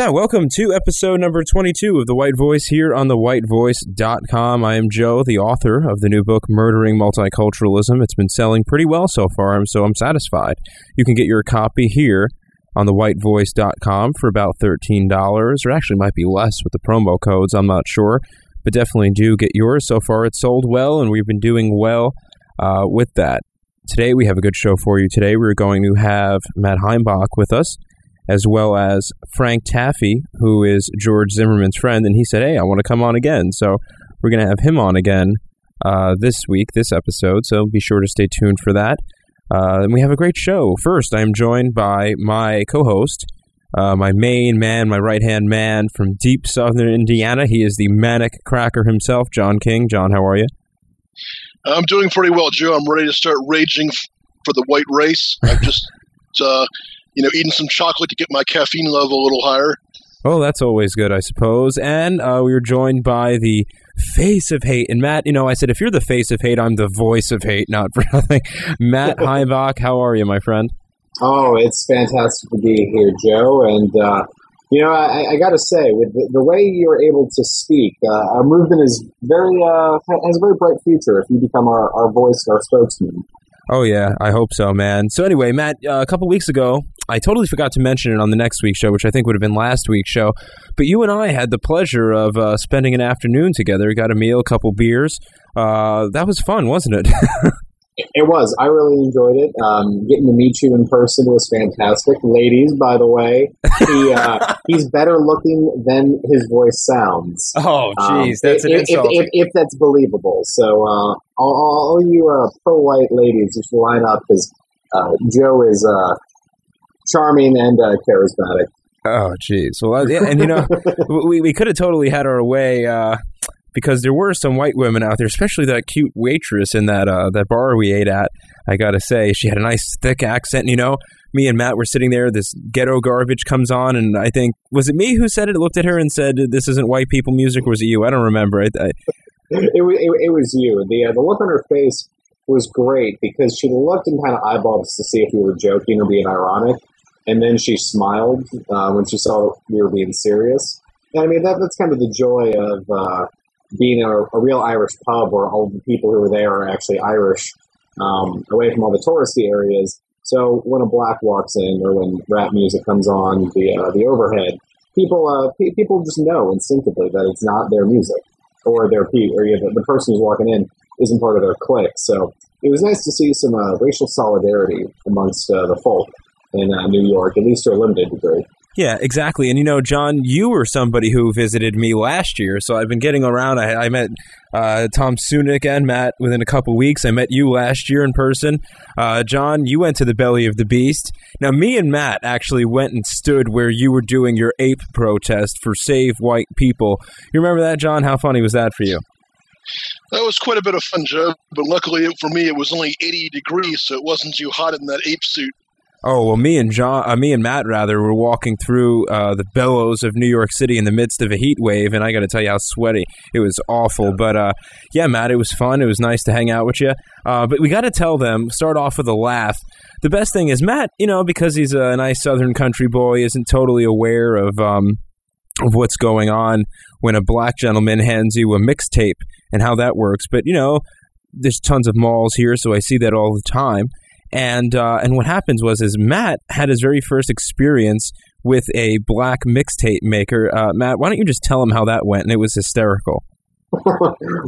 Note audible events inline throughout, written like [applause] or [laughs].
Yeah, welcome to episode number 22 of The White Voice here on thewhitevoice.com. I am Joe, the author of the new book, Murdering Multiculturalism. It's been selling pretty well so far, so I'm satisfied. You can get your copy here on thewhitevoice.com for about $13, or actually might be less with the promo codes, I'm not sure. But definitely do get yours. So far it's sold well, and we've been doing well uh, with that. Today we have a good show for you. Today we're going to have Matt Heimbach with us, as well as Frank Taaffe, who is George Zimmerman's friend, and he said, hey, I want to come on again. So we're going to have him on again uh, this week, this episode, so be sure to stay tuned for that. Uh, and we have a great show. First, I'm joined by my co-host, uh, my main man, my right-hand man from deep southern Indiana. He is the manic cracker himself, John King. John, how are you? I'm doing pretty well, Joe. I'm ready to start raging for the white race. I've just, [laughs] uh, you know, eating some chocolate to get my caffeine level a little higher. Oh, that's always good, I suppose. And uh, we were joined by the face of hate. And Matt, you know, I said, if you're the face of hate, I'm the voice of hate, not [laughs] for nothing. Matt [laughs] Heimbach, how are you, my friend? Oh, it's fantastic to be here, Joe. And, uh, you know, I, I got to say, with the, the, way you're able to speak, uh, our movement is very uh, has a very bright future if you become our, our voice, our spokesman. Oh, yeah, I hope so, man. So anyway, Matt, uh, a couple weeks ago, I totally forgot to mention it on the next week's show, which I think would have been last week's show, but you and I had the pleasure of uh, spending an afternoon together. We got a meal, a couple beers. Uh, that was fun, wasn't it? [laughs] It was. I really enjoyed it. Um, getting to meet you in person was fantastic. Ladies, by the way, he uh, [laughs] he's better looking than his voice sounds. Oh, jeez, um, that's if, an insult. If, if, if, that's believable. So, uh, all, all, you uh, pro-white ladies, you should line up because uh, Joe is uh, charming and uh, charismatic. Oh, jeez. Well, yeah, and you know, [laughs] we we could have totally had our way because there were some white women out there, especially that cute waitress in that uh, that bar we ate at. I gotta say, she had a nice thick accent. You know, me and Matt were sitting there. This ghetto garbage comes on, and I think was it me who said it? Looked at her and said, "This isn't white people music." Or was it you? I don't remember. I, I, [laughs] it, it, it, was you. The uh, the look on her face was great because she looked and kind of eyeballed us to see if we were joking or being ironic, and then she smiled uh, when she saw we were being serious. And I mean that that's kind of the joy of uh, being a, a, real Irish pub where all the people who are there are actually Irish, um, away from all the touristy areas. So when a black walks in or when rap music comes on the uh, the overhead, people uh, pe- people just know instinctively that it's not their music or their pe- or the, the person who's walking in isn't part of their clique. So it was nice to see some uh, racial solidarity amongst uh, the folk in uh, New York, at least to a limited degree. Yeah, exactly. And, you know, John, you were somebody who visited me last year, so I've been getting around. I, I met uh, Tom Sunic and Matt within a couple weeks. I met you last year in person. Uh, John, you went to the Belly of the Beast. Now, me and Matt actually went and stood where you were doing your ape protest for Save White People. You remember that, John? How funny was that for you? That was quite a bit of fun, Joe. But luckily for me, it was only 80 degrees, so it wasn't too hot in that ape suit. Oh well, me and John, uh, me and Matt rather, were walking through uh, the bellows of New York City in the midst of a heat wave, and I got to tell you how sweaty it was. Awful, but uh, yeah, Matt, it was fun. It was nice to hang out with you. Uh, but we got to tell them. Start off with a laugh. The best thing is Matt, you know, because he's a nice Southern country boy, isn't totally aware of um, of what's going on when a black gentleman hands you a mixtape and how that works. But you know, there's tons of malls here, so I see that all the time. And uh, and what happens was is Matt had his very first experience with a black mixtape maker. Uh, Matt, why don't you just tell him how that went? And it was hysterical. [laughs]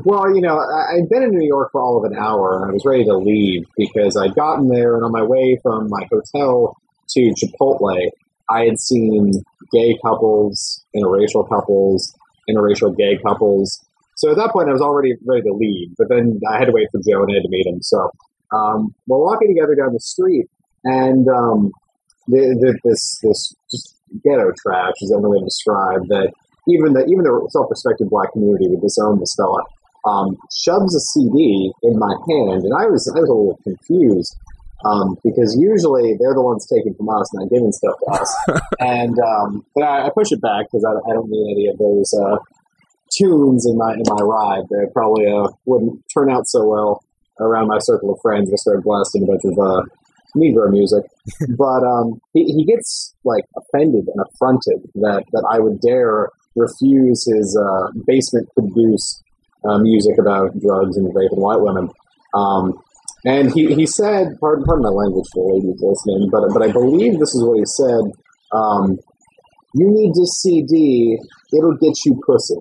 well, you know, I'd been in New York for all of an hour, and I was ready to leave because I'd gotten there, and on my way from my hotel to Chipotle, I had seen gay couples, interracial couples, interracial gay couples. So at that point, I was already ready to leave, but then I had to wait for Joe and I had to meet him. So um, we're walking together down the street, and um, the, the, this this just ghetto trash is the only way to describe that. Even the even the self-respecting black community would disown this fella. Um, shoves a CD in my hand, and I was I was a little confused um, because usually they're the ones taking from us, not giving stuff to us. [laughs] and um, but I, I, push it back because I, I, don't need any of those uh, tunes in my in my ride. They probably uh, wouldn't turn out so well around my circle of friends. I started blasting a bunch of uh, Negro music. [laughs] but um, he, he gets like offended and affronted that, that I would dare refuse his uh, basement produced uh, music about drugs and rape and white women. Um, and he, he said, pardon, pardon my language for the ladies listening, but, but I believe this is what he said. Um, you need this CD, it'll get you pussy.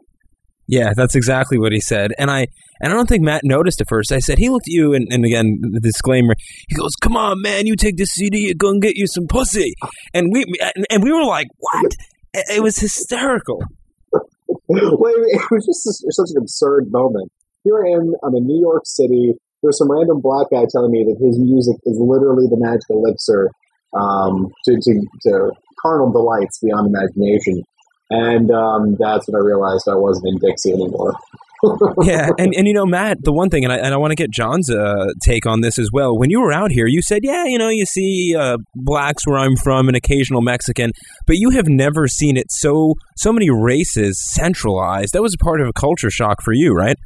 Yeah, that's exactly what he said. And I and I don't think Matt noticed at first. I said, he looked at you, and, and again, the disclaimer, he goes, come on, man, you take this CD, you're going to get you some pussy. And we and we were like, what? It was hysterical. well, [laughs] it was just such an absurd moment. Here I am, I'm in New York City. There's some random black guy telling me that his music is literally the magic elixir um, to, to, to carnal delights beyond imagination. And um, that's when I realized I wasn't in Dixie anymore. [laughs] yeah, and, and you know, Matt, the one thing, and I, and I want to get John's uh, take on this as well. When you were out here, you said, yeah, you know, you see uh, blacks where I'm from, an occasional Mexican, but you have never seen it so so many races centralized. That was a part of a culture shock for you, right?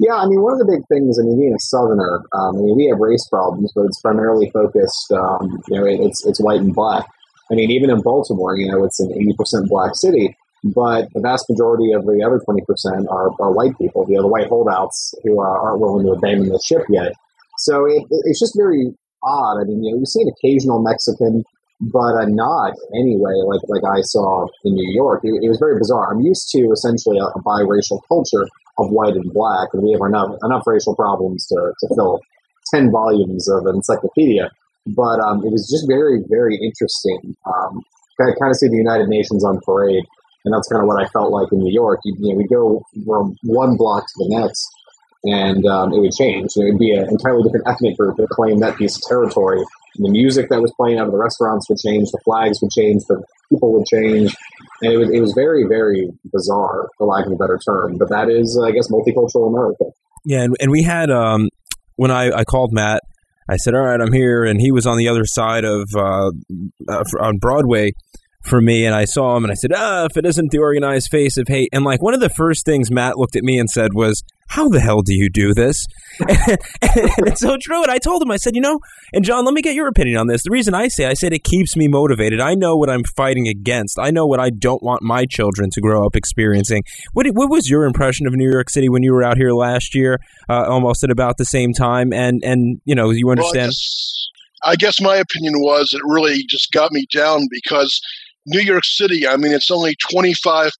Yeah, I mean, one of the big things, I mean, being a Southerner, um, I mean, we have race problems, but it's primarily focused, um, you know, it's it's white and black. I mean, even in Baltimore, you know, it's an 80% black city, but the vast majority of the other 20% are, are white people, you know, the white holdouts who uh, aren't willing to abandon the ship yet. So it, it's just very odd. I mean, you know, you see an occasional Mexican, but uh, not anyway, like, like I saw in New York. It, it was very bizarre. I'm used to essentially a, a, biracial culture of white and black, and we have enough, enough racial problems to, to fill 10 volumes of an encyclopedia. But um, it was just very, very interesting. Um, kind of see the United Nations on parade, and that's kind of what I felt like in New York. You, you know, we go from one block to the next, and um, it would change. It would be an entirely different ethnic group that claimed that piece of territory. And the music that was playing out of the restaurants would change, the flags would change, the people would change, and it was it was very, very bizarre, for lack of a better term. But that is, I guess, multicultural America. Yeah, and, and we had um, when I, I called Matt I said, all right, I'm here. And he was on the other side of, uh, uh, on Broadway for me. And I saw him and I said, ah, if it isn't the organized face of hate. And like one of the first things Matt looked at me and said was, how the hell do you do this? [laughs] and, and it's so true. And I told him, I said, you know, and John, let me get your opinion on this. The reason I say, I said it keeps me motivated. I know what I'm fighting against. I know what I don't want my children to grow up experiencing. What, what was your impression of New York City when you were out here last year, uh, almost at about the same time? And, and you know, you understand? Well, I, guess, I guess my opinion was it really just got me down because New York City, I mean, it's only 25%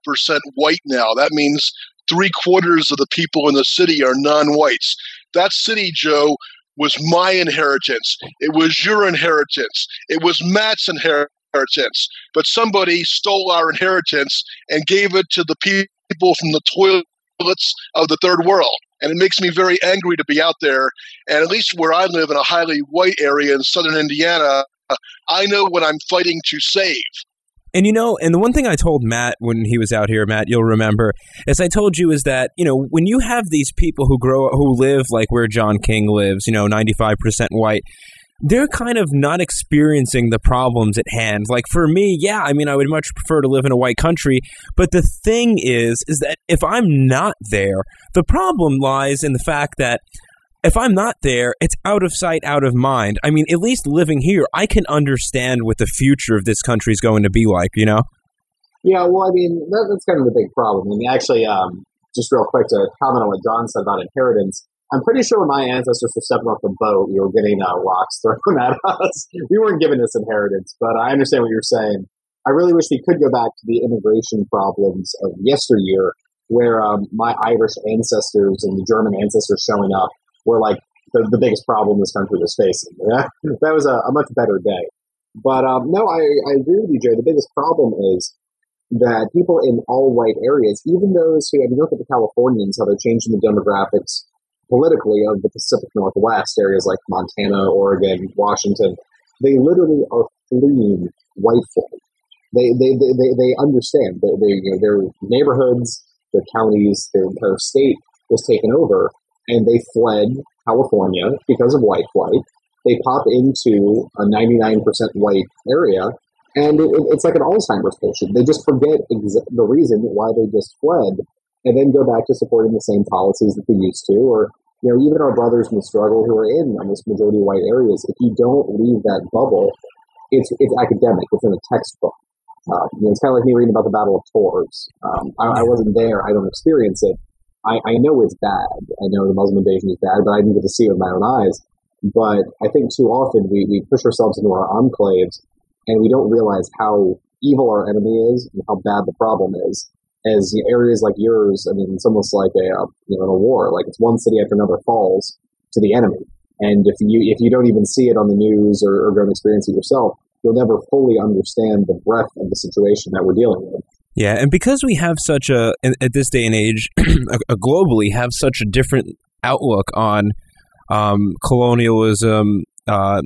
white now. That means three quarters of the people in the city are non whites. That city, Joe, was my inheritance. It was your inheritance. It was Matt's inheritance. But somebody stole our inheritance and gave it to the people from the toilets of the third world. And it makes me very angry to be out there. And at least where I live in a highly white area in southern Indiana, I know what I'm fighting to save. And you know, and the one thing I told Matt when he was out here, Matt, you'll remember, as I told you is that, you know, when you have these people who grow who live like where John King lives, you know, 95% white, they're kind of not experiencing the problems at hand. Like for me, yeah, I mean, I would much prefer to live in a white country, but the thing is, is that if I'm not there, the problem lies in the fact that if I'm not there, it's out of sight, out of mind. I mean, at least living here, I can understand what the future of this country is going to be like, you know? Yeah, well, I mean, that, that's kind of the big problem. I mean, actually, um, just real quick to comment on what John said about inheritance, I'm pretty sure my ancestors were stepping off the boat, we were getting uh, rocks thrown [laughs] at us. we weren't given this inheritance, but I understand what you're saying. I really wish we could go back to the immigration problems of yesteryear, where um, my Irish ancestors and the German ancestors showing up were like the, the biggest problem this country was facing. [laughs] That was a, a, much better day. But um, no, I, I agree with you, Jay. The biggest problem is that people in all white areas, even those who, I mean, look at the Californians, how they're changing the demographics politically of the Pacific Northwest, areas like Montana, Oregon, Washington, they literally are fleeing white folk. They, they, they, they, they understand. They, they, you know, their neighborhoods, their counties, their entire state was taken over and they fled California because of white flight. They pop into a 99% white area, and it, it's like an Alzheimer's patient. They just forget exa- the reason why they just fled, and then go back to supporting the same policies that they used to, or you know, even our brothers in the struggle who are in almost majority white areas, if you don't leave that bubble, it's it's academic. It's in a textbook. Uh, you know, it's kind of like me reading about the Battle of Tours. Um, I, I, wasn't there. I don't experience it. I, I, know it's bad. I know the Muslim invasion is bad, but I didn't get to see it with my own eyes. But I think too often we, we push ourselves into our enclaves and we don't realize how evil our enemy is and how bad the problem is. As you know, areas like yours, I mean, it's almost like a you know a war. Like it's one city after another falls to the enemy, and if you if you don't even see it on the news or, or and experience it yourself, you'll never fully understand the breadth of the situation that we're dealing with. Yeah, and because we have such a at this day and age, [clears throat] globally have such a different outlook on um, colonialism, uh,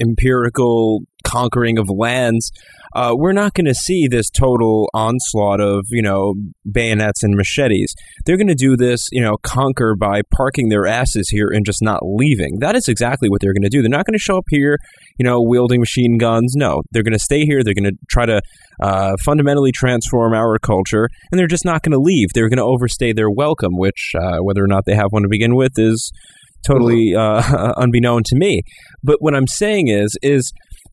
empirical conquering of lands, uh, we're not going to see this total onslaught of, you know, bayonets and machetes. They're going to do this, you know, conquer by parking their asses here and just not leaving. That is exactly what they're going to do. They're not going to show up here, you know, wielding machine guns. No, they're going to stay here. They're going to try to uh, fundamentally transform our culture, and they're just not going to leave. They're going to overstay their welcome, which, uh, whether or not they have one to begin with, is totally uh, [laughs] unbeknown to me. But what I'm saying is, is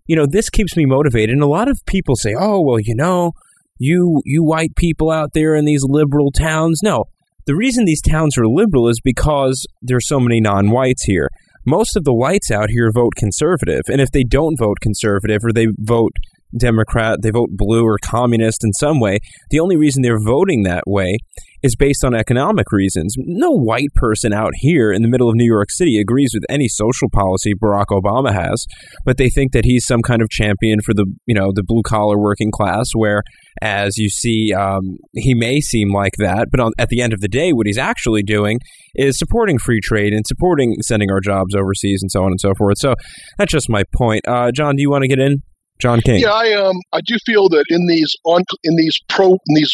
you know, this keeps me motivated. And a lot of people say, oh, well, you know, you you white people out there in these liberal towns. No, the reason these towns are liberal is because there's so many non-whites here. Most of the whites out here vote conservative, and if they don't vote conservative or they vote Democrat, they vote blue or communist in some way, the only reason they're voting that way is based on economic reasons. No white person out here in the middle of New York City agrees with any social policy Barack Obama has, but they think that he's some kind of champion for the you know the blue collar working class. Where, as you see, um, he may seem like that, but on, at the end of the day, what he's actually doing is supporting free trade and supporting sending our jobs overseas and so on and so forth. So that's just my point. Uh, John, do you want to get in? John King. Yeah, I um I do feel that in these on in these pro in these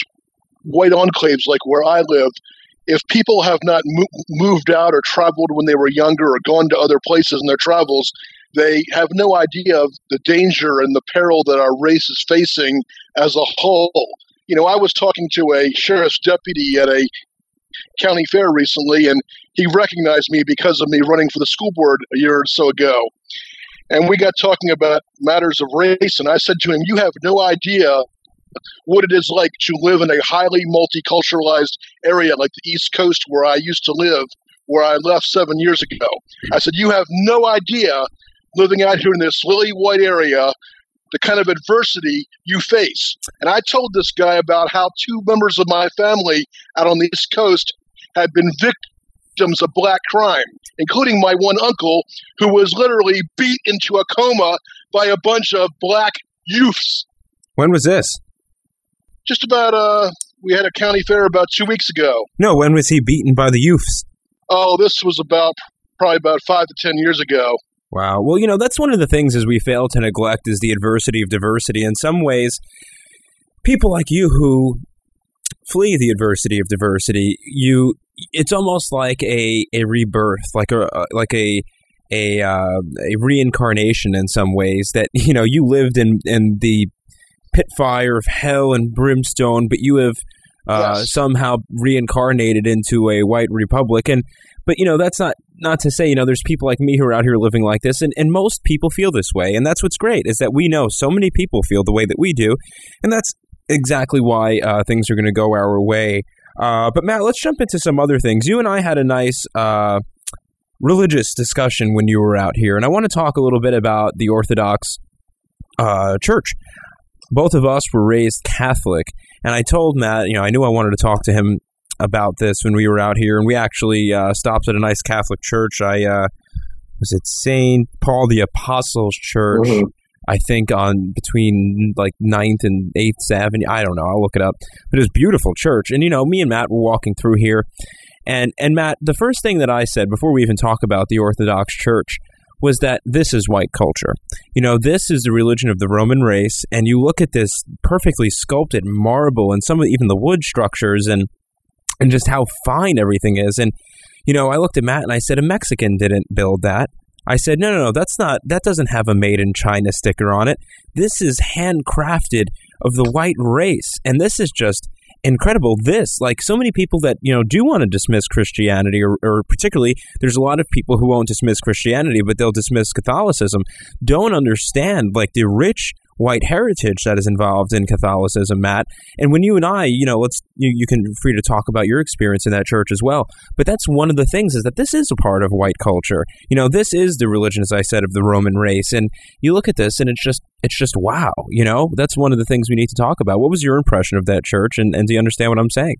white enclaves like where I live, if people have not mo- moved out or traveled when they were younger or gone to other places in their travels, they have no idea of the danger and the peril that our race is facing as a whole. You know, I was talking to a sheriff's deputy at a county fair recently, and he recognized me because of me running for the school board a year or so ago. And we got talking about matters of race, and I said to him, You have no idea what it is like to live in a highly multiculturalized area like the East Coast where I used to live, where I left seven years ago. I said, You have no idea living out here in this lily white area the kind of adversity you face. And I told this guy about how two members of my family out on the East Coast had been victims of black crime, including my one uncle, who was literally beat into a coma by a bunch of black youths. When was this? just about uh we had a county fair about two weeks ago. No, when was he beaten by the youths? Oh, this was about probably about five to ten years ago. Wow. Well, you know, that's one of the things as we fail to neglect is the adversity of diversity. In some ways, people like you who flee the adversity of diversity, you it's almost like a, a rebirth, like a like a a uh, a reincarnation in some ways that [laughs] you know you lived in in the pit fire of hell and brimstone, but you have uh, yes. somehow reincarnated into a white republic. And but you know that's not not to say you know there's people like me who are out here living like this, and and most people feel this way, and that's what's great is that we know so many people feel the way that we do, and that's exactly why uh, things are going to go our way. Uh, but Matt, let's jump into some other things. You and I had a nice uh, religious discussion when you were out here, and I want to talk a little bit about the Orthodox uh, Church both of us were raised Catholic, and I told Matt, you know, I knew I wanted to talk to him about this when we were out here, and we actually uh, stopped at a nice Catholic church. I uh, was it Saint Paul the Apostles Church. Mm -hmm. I think on between like 9th and 8th Avenue. I don't know. I'll look it up. But it was beautiful church. And, you know, me and Matt were walking through here. And, and Matt, the first thing that I said before we even talk about the Orthodox Church was that this is white culture. You know, this is the religion of the Roman race, and you look at this perfectly sculpted marble and some of even the wood structures and and just how fine everything is. And, you know, I looked at Matt and I said, a Mexican didn't build that. I said, no, no, no, that's not, that doesn't have a made in China sticker on it. This is handcrafted of the white race. And this is just incredible. This, like so many people that, you know, do want to dismiss Christianity or, or particularly there's a lot of people who won't dismiss Christianity, but they'll dismiss Catholicism, don't understand like the rich white heritage that is involved in Catholicism, Matt. And when you and I, you know, let's you, you can free to talk about your experience in that church as well. But that's one of the things is that this is a part of white culture. You know, this is the religion, as I said, of the Roman race. And you look at this, and it's just it's just wow. You know, that's one of the things we need to talk about. What was your impression of that church, and, and do you understand what I'm saying?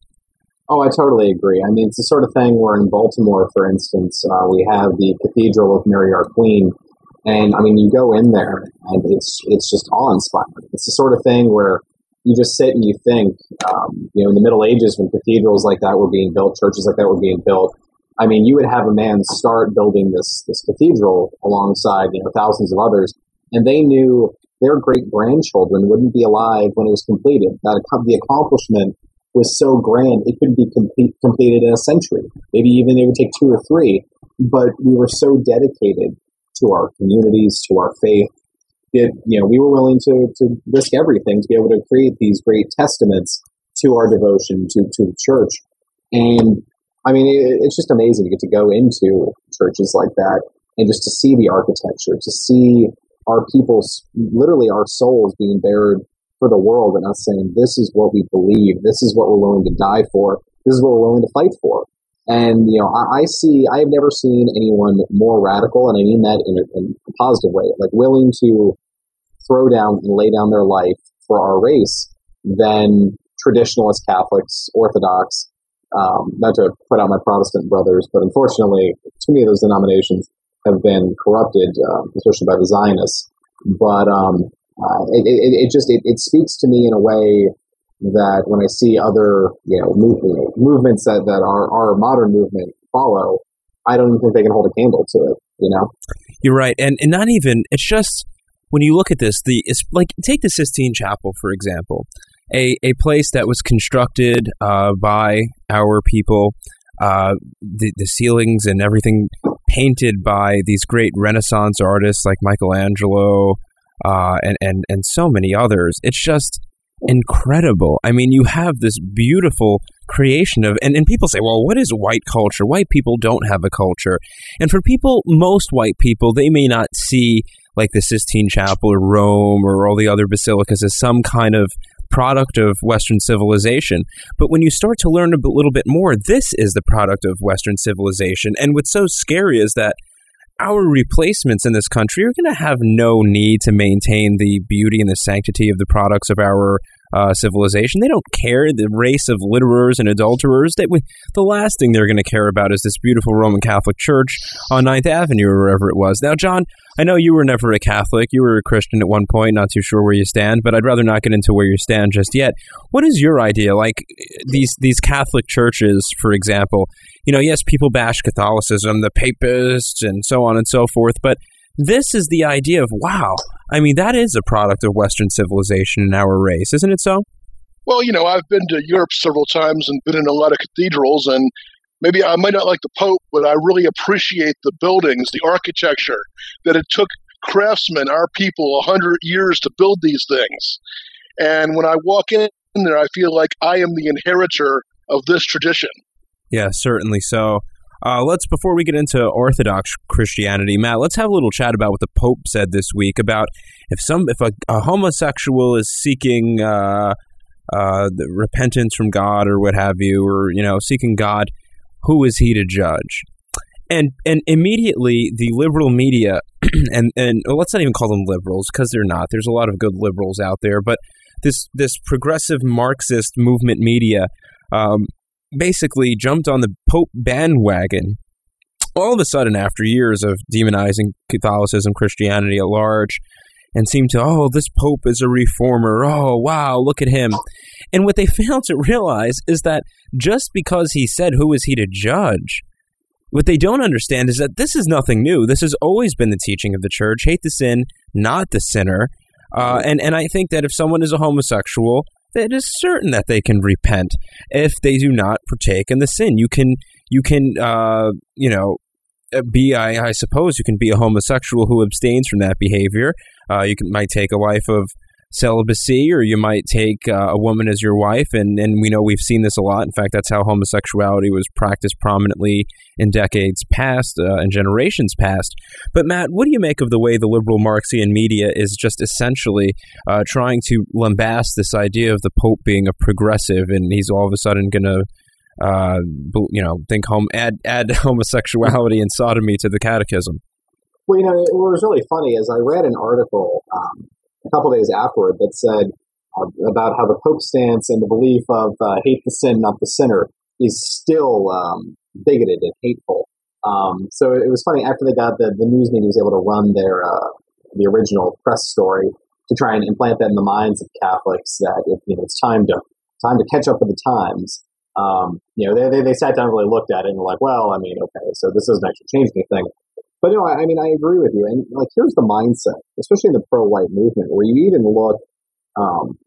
Oh, I totally agree. I mean, it's the sort of thing where in Baltimore, for instance, uh, we have the Cathedral of Mary Our Queen, and I mean, you go in there and it's it's just awe inspiring. It's the sort of thing where you just sit and you think, um, you know, in the Middle Ages when cathedrals like that were being built, churches like that were being built. I mean, you would have a man start building this this cathedral alongside you know thousands of others, and they knew their great grandchildren wouldn't be alive when it was completed. That the accomplishment was so grand it couldn't be complete, completed in a century. Maybe even it would take two or three. But we were so dedicated to our communities, to our faith. It, you know, we were willing to, to risk everything to be able to create these great testaments to our devotion to, to the church. And I mean, it, it's just amazing to get to go into churches like that and just to see the architecture, to see our people's, literally our souls being bared for the world and us saying, this is what we believe. This is what we're willing to die for. This is what we're willing to fight for. And, you know, I, I, see, I have never seen anyone more radical, and I mean that in a, in a positive way, like willing to throw down and lay down their life for our race than traditionalist Catholics, Orthodox, um, not to put out my Protestant brothers, but unfortunately, too many of those denominations have been corrupted, uh, especially by the Zionists. But um, uh, it, it, it, just it, it speaks to me in a way that when I see other, you know, move, movements that, that our, our modern movement follow, I don't even think they can hold a candle to it, you know? You're right. And, and not even, it's just, when you look at this, the it's like take the Sistine Chapel, for example, a, a place that was constructed uh, by our people, uh, the, the ceilings and everything painted by these great Renaissance artists like Michelangelo uh, and, and, and so many others. It's just incredible. I mean, you have this beautiful creation of, and, and people say, well, what is white culture? White people don't have a culture. And for people, most white people, they may not see like the Sistine Chapel or Rome or all the other basilicas as some kind of product of Western civilization. But when you start to learn a little bit more, this is the product of Western civilization. And what's so scary is that our replacements in this country are going to have no need to maintain the beauty and the sanctity of the products of our uh, civilization. They don't care the race of litterers and adulterers. They, the last thing they're going to care about is this beautiful Roman Catholic Church on Ninth Avenue or wherever it was. Now, John, I know you were never a Catholic. You were a Christian at one point, not too sure where you stand, but I'd rather not get into where you stand just yet. What is your idea? Like these these Catholic churches, for example, you know, yes, people bash Catholicism, the papists, and so on and so forth, but this is the idea of, wow, I mean, that is a product of Western civilization in our race, isn't it so? Well, you know, I've been to Europe several times and been in a lot of cathedrals, and maybe I might not like the Pope, but I really appreciate the buildings, the architecture, that it took craftsmen, our people, a hundred years to build these things. And when I walk in there, I feel like I am the inheritor of this tradition. Yeah, certainly so. Uh, let's before we get into Orthodox Christianity, Matt, let's have a little chat about what the Pope said this week about if some if a, a homosexual is seeking uh, uh, repentance from God or what have you, or you know seeking God, who is he to judge? And and immediately the liberal media [clears throat] and and well, let's not even call them liberals because they're not. There's a lot of good liberals out there, but this this progressive Marxist movement media um, basically jumped on the Pope bandwagon all of a sudden after years of demonizing Catholicism, Christianity at large, and seemed to, oh, this Pope is a reformer. Oh, wow, look at him. And what they [laughs] failed to realize is that just because he said who is he to judge, what they don't understand is that this is nothing new. This has always been the teaching of the church. Hate the sin, not the sinner. Uh, and, and I think that if someone is a homosexual, it is certain that they can repent if they do not partake in the sin. You can, you can, uh, you know, uh, be, I, I, suppose, you can be a homosexual who abstains from that behavior. Uh, you can, might take a wife of celibacy, or you might take uh, a woman as your wife, and, and we know we've seen this a lot. In fact, that's how homosexuality was practiced prominently in decades past uh, and generations past. But Matt, what do you make of the way the liberal Marxian media is just essentially uh, trying to lambast this idea of the Pope being a progressive, and he's all of a sudden going to uh, you know, think home add add [laughs] homosexuality and sodomy to the catechism. Well, you know, it was really funny as I read an article um, a couple days afterward that said uh, about how the Pope's stance and the belief of uh, hate the sin, not the sinner, is still um, bigoted and hateful. Um, so it was funny after they got the, the news media was able to run their uh, the original press story to try and implant that in the minds of Catholics that if, you know it's time to time to catch up with the times. Um, you know, they, they, they sat down and really looked at it and were like, well, I mean, okay, so this doesn't actually change anything. But no, I, I mean, I agree with you. And like, here's the mindset, especially in the pro-white movement, where you even look um,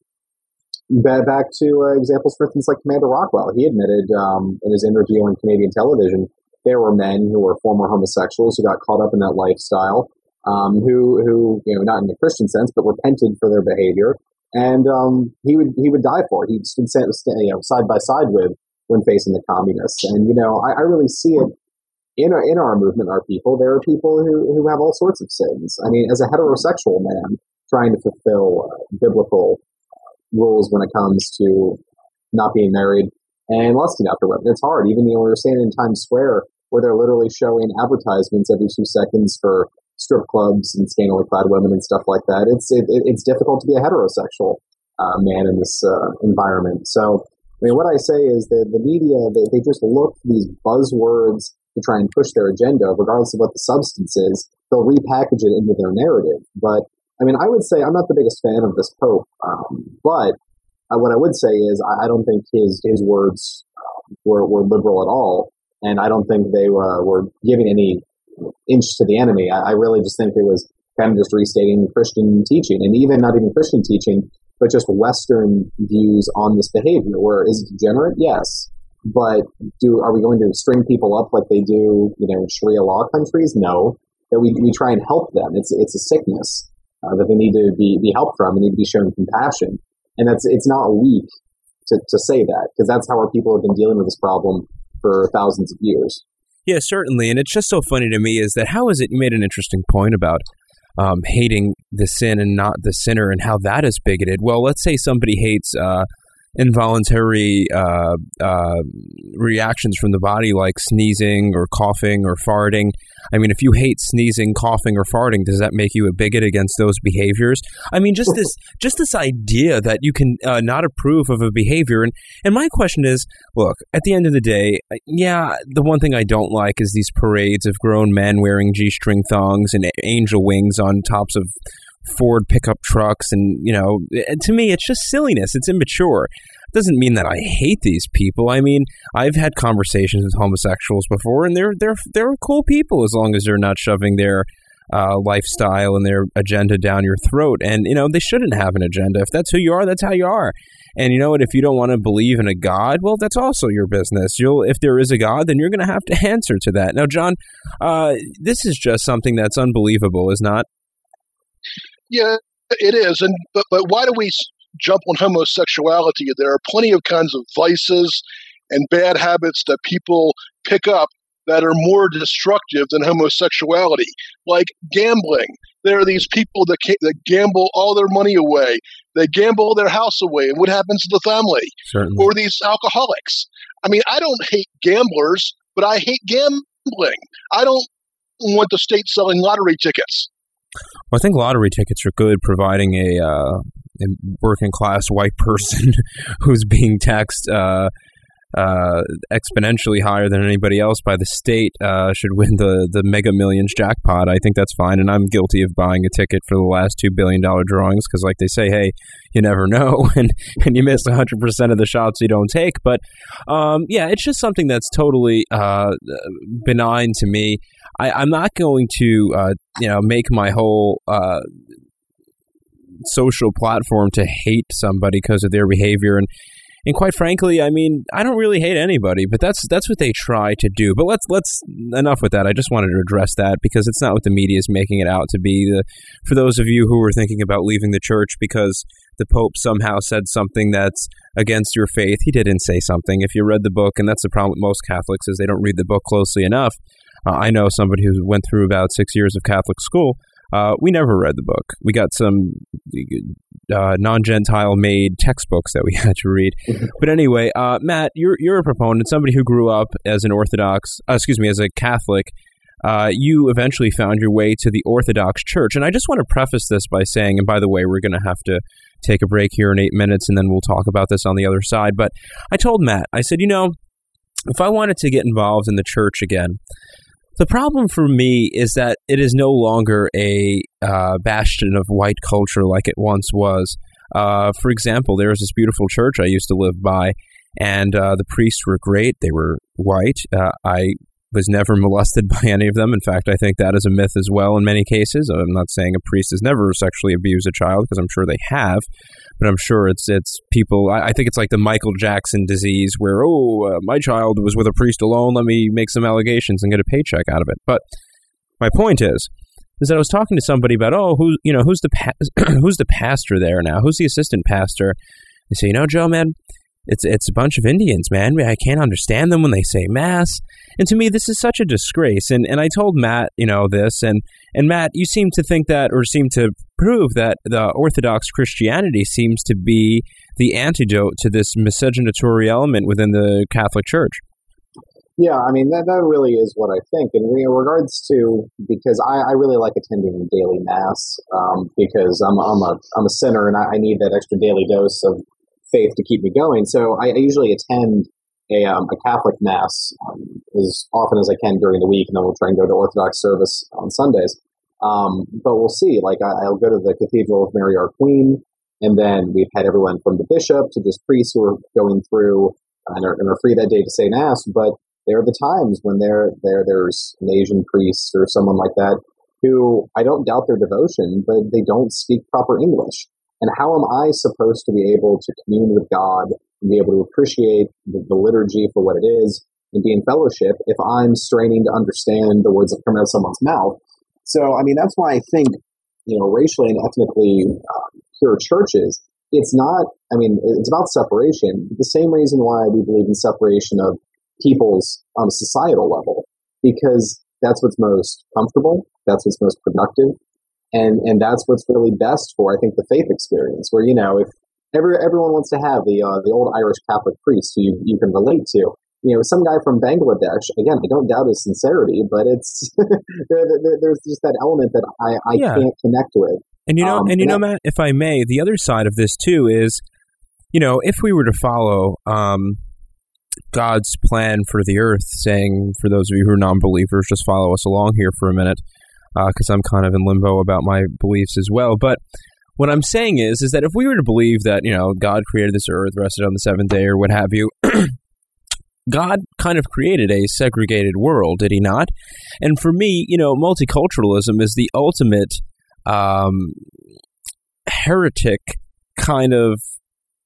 back to uh, examples, for instance, like Commander Rockwell. He admitted um, in his interview on Canadian television there were men who were former homosexuals who got caught up in that lifestyle, um, who who you know not in the Christian sense, but repented for their behavior, and um, he would he would die for it. He'd stood you know, side by side with when facing the communists, and you know I, I really see it in our, in our movement are people. There are people who, who have all sorts of sins. I mean, as a heterosexual man trying to fulfill uh, biblical rules when it comes to not being married and lusting after women, it's hard. Even you know, we were standing in Times Square where they're literally showing advertisements every two seconds for strip clubs and scantily clad women and stuff like that. It's it, it's difficult to be a heterosexual uh, man in this uh, environment. So, I mean, what I say is that the media they, they just look these buzzwords to try and push their agenda, regardless of what the substance is. They'll repackage it into their narrative. But I mean, I would say I'm not the biggest fan of this pope, um, but uh, what I would say is I, I, don't think his his words uh, were, were liberal at all, and I don't think they uh, were giving any inch to the enemy. I, I really just think it was kind of just restating Christian teaching, and even not even Christian teaching, but just Western views on this behavior. Where is it degenerate? Yes. But do are we going to string people up like they do, you know, in Sharia law countries? No. That we, we try and help them. It's it's a sickness uh, that they need to be, be helped from. They need to be shown compassion, and that's it's not weak to, to say that because that's how our people have been dealing with this problem for thousands of years. Yeah, certainly, and it's just so funny to me is that how is it? You made an interesting point about um, hating the sin and not the sinner, and how that is bigoted. Well, let's say somebody hates. Uh, involuntary uh, uh, reactions from the body like sneezing or coughing or farting. I mean, if you hate sneezing, coughing, or farting, does that make you a bigot against those behaviors? I mean, just this just this idea that you can uh, not approve of a behavior. And, and my question is, look, at the end of the day, uh, yeah, the one thing I don't like is these parades of grown men wearing G-string thongs and angel wings on tops of Ford pickup trucks, and you know, to me, it's just silliness. It's immature. It doesn't mean that I hate these people. I mean, I've had conversations with homosexuals before, and they're they're they're cool people as long as they're not shoving their uh, lifestyle and their agenda down your throat. And you know, they shouldn't have an agenda. If that's who you are, that's how you are. And you know what? If you don't want to believe in a God, well, that's also your business. You'll, if there is a God, then you're going to have to [laughs] answer to that. Now, John, uh, this is just something that's unbelievable, is not? Yeah, it is. And but but why do we jump on homosexuality? There are plenty of kinds of vices and bad habits that people pick up that are more destructive than homosexuality, like gambling. There are these people that that gamble all their money away. They gamble their house away, and what happens to the family? Certainly. Or these alcoholics. I mean, I don't hate gamblers, but I hate gambling. I don't want the state selling lottery tickets. Well, I think lottery tickets are good, providing a, uh, a working class white person [laughs] who's being taxed uh, uh, exponentially higher than anybody else by the state uh, should win the the Mega Millions jackpot. I think that's fine, and I'm guilty of buying a ticket for the last two billion dollar drawings because, like they say, hey, you never know, [laughs] and and you miss 100 percent of the shots you don't take. But um, yeah, it's just something that's totally uh, benign to me. I, am not going to, uh, you know, make my whole uh, social platform to hate somebody because of their behavior. And and quite frankly, I mean, I don't really hate anybody, but that's that's what they try to do. But let's let's enough with that. I just wanted to address that because it's not what the media is making it out to be. The, for those of you who are thinking about leaving the church because the Pope somehow said something that's against your faith, he didn't say something. If you read the book, and that's the problem with most Catholics is they don't read the book closely enough. Uh, I know somebody who went through about six years of Catholic school. Uh, we never read the book. We got some uh, non-Gentile made textbooks that we [laughs] had to read. [laughs] But anyway, uh, Matt, you're you're a proponent, somebody who grew up as an Orthodox, uh, excuse me, as a Catholic. Uh, you eventually found your way to the Orthodox Church, and I just want to preface this by saying, and by the way, we're going to have to take a break here in eight minutes, and then we'll talk about this on the other side. But I told Matt, I said, you know, if I wanted to get involved in the church again, the problem for me is that it is no longer a uh, bastion of white culture like it once was. Uh, for example, there was this beautiful church I used to live by, and uh, the priests were great. They were white. Uh, I was never [laughs] molested by any of them. In fact, I think that is a myth as well in many cases. I'm not saying a priest has never sexually abused a child because I'm sure they have, but I'm sure it's it's people. I, I think it's like the Michael Jackson disease where oh uh, my child was with a priest alone. Let me make some allegations and get a paycheck out of it. But my point is is that I was talking to somebody about oh who you know who's the [clears throat] who's the pastor there now who's the assistant pastor. They say you know Joe man it's it's a bunch of Indians, man. I can't understand them when they say mass. And to me, this is such a disgrace. And and I told Matt, you know, this, and and Matt, you seem to think that, or seem to prove that the Orthodox Christianity seems to be the antidote to this miscegenatory element within the Catholic Church. Yeah, I mean that that really is what I think. And in regards to because I, I really like attending daily mass um, because I'm I'm a I'm a sinner and I, I need that extra daily dose of faith to keep me going. So I, I usually attend a, um, a Catholic mass um, as often as I can during the week, and then we'll try and go to Orthodox service on Sundays. Um, but we'll see. Like I, will go to the Cathedral of Mary Our Queen, and then we've had everyone from the bishop to just priests who are going through and are, and are free that day to say mass. But there are the times when there there there's an Asian priest or someone like that who I don't doubt their devotion, but they don't speak proper English. And how am I supposed to be able to commune with God and be able to appreciate the, the liturgy for what it is and be in fellowship if I'm straining to understand the words that come out of someone's mouth? So, I mean, that's why I think, you know, racially and ethnically uh, pure churches, it's not, I mean, it's about separation. The same reason why we believe in separation of peoples on a societal level, because that's what's most comfortable, that's what's most productive, and and that's what's really best for I think the faith experience, where you know if every everyone wants to have the uh, the old Irish Catholic priest who you, you can relate to. You know, some guy from Bangladesh. Again, I don't doubt his sincerity, but it's [laughs] there, there, there's just that element that I, I yeah. can't connect with. And you know, um, and you and know, Matt, if I may, the other side of this too is, you know, if we were to follow um, God's plan for the earth, saying for those of you who are non-believers, just follow us along here for a minute because uh, I'm kind of in limbo about my beliefs as well. But what I'm saying is, is that if we were to believe that you know God created this earth, rested on the seventh day, or what have you. [clears throat] God kind of created a segregated world, did he not? And for me, you know, multiculturalism is the ultimate um, heretic kind of.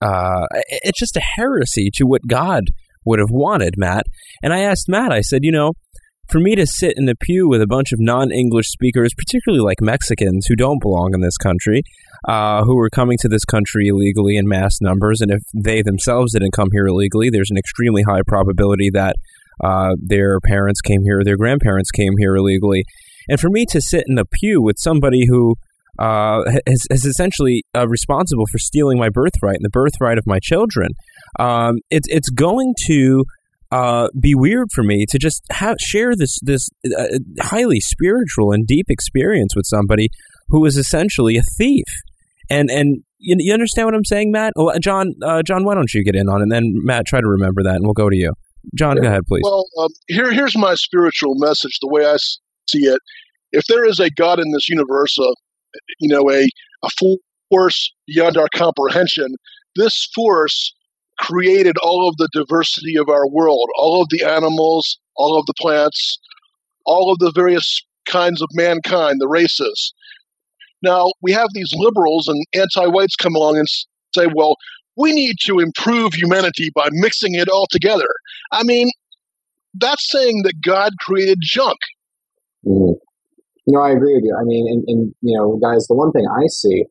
Uh, it's just a heresy to what God would have wanted, Matt. And I asked Matt, I said, you know, for me to sit in the pew with a bunch of non-English speakers, particularly like Mexicans who don't belong in this country, uh, who are coming to this country illegally in mass numbers, and if they themselves didn't come here illegally, there's an extremely high probability that uh, their parents came here, their grandparents came here illegally. And for me to sit in a pew with somebody who uh, is, is, essentially uh, responsible for stealing my birthright and the birthright of my children, um, it's it's going to uh, be weird for me to just have, share this this uh, highly spiritual and deep experience with somebody who is essentially a thief. And and you, you understand what I'm saying, Matt? Well, John, uh, John, why don't you get in on it? And then Matt, try to remember that, and we'll go to you. John, go ahead, please. Well, um, here here's my spiritual message. The way I see it, if there is a God in this universe, uh, you know, a a force beyond our comprehension, this force created all of the diversity of our world, all of the animals, all of the plants, all of the various kinds of mankind, the races. Now, we have these liberals and anti whites come along and say, well, we need to improve humanity by mixing it all together. I mean, that's saying that God created junk. Mm-hmm. No, I agree with you. I mean, and, and, you know, guys, the one thing I see,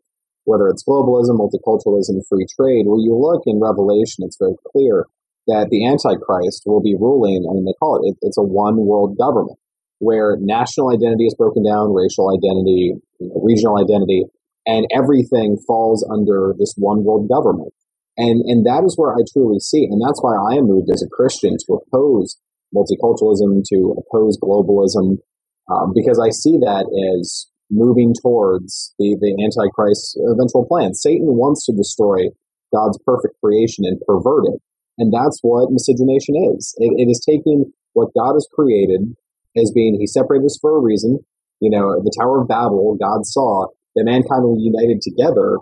whether it's globalism, multiculturalism, free trade, when you look in Revelation, it's very clear that the Antichrist will be ruling. I mean, they call it, it it's a one world government where national identity is broken down, racial identity, you know, regional identity, and everything falls under this one world government. And, and that is where I truly see, and that's why I am moved as a Christian to oppose multiculturalism, to oppose globalism, um, because I see that as moving towards the, the Antichrist's eventual plan. Satan wants to destroy God's perfect creation and pervert it. And that's what miscegenation is. It, it is taking what God has created as being, he separated us for a reason. You know, the Tower of Babel, God saw that mankind were united together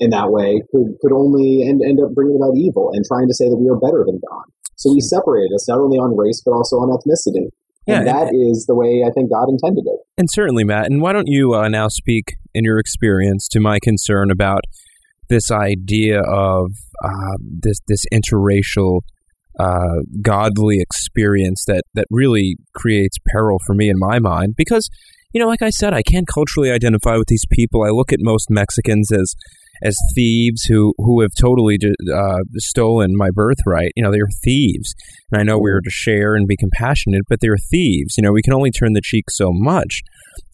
in that way could, could only end, end up bringing about evil and trying to say that we are better than God. So he hmm. separated us not only on race, but also on ethnicity. Yeah, and that and, is the way I think God intended it. And certainly, Matt. And why don't you uh, now speak in your experience to my concern about this idea of uh, this this interracial uh, godly experience that that really creates peril for me in my mind because you know like I said I can't culturally identify with these people I look at most Mexicans as as thieves who who have totally uh, stolen my birthright. You know, they're thieves, and I know we are to share and be compassionate, but they're thieves. You know, we can only turn the cheek so much.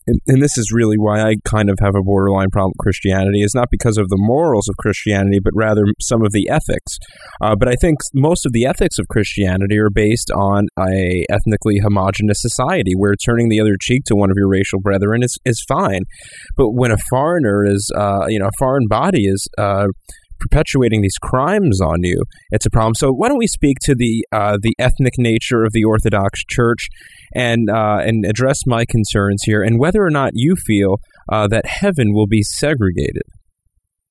And, and, this is really why I kind of have a borderline problem with Christianity. Is not because of the morals of Christianity, but rather some of the ethics. Uh, but I think most of the ethics of Christianity are based on a ethnically homogenous society, where turning the other cheek to one of your racial brethren is is fine. But when a foreigner is, uh, you know, a foreign body is uh, perpetuating these crimes on you, it's a problem. So why don't we speak to the uh, the ethnic nature of the Orthodox Church and uh, and address my concerns here, and whether or not you feel uh, that heaven will be segregated.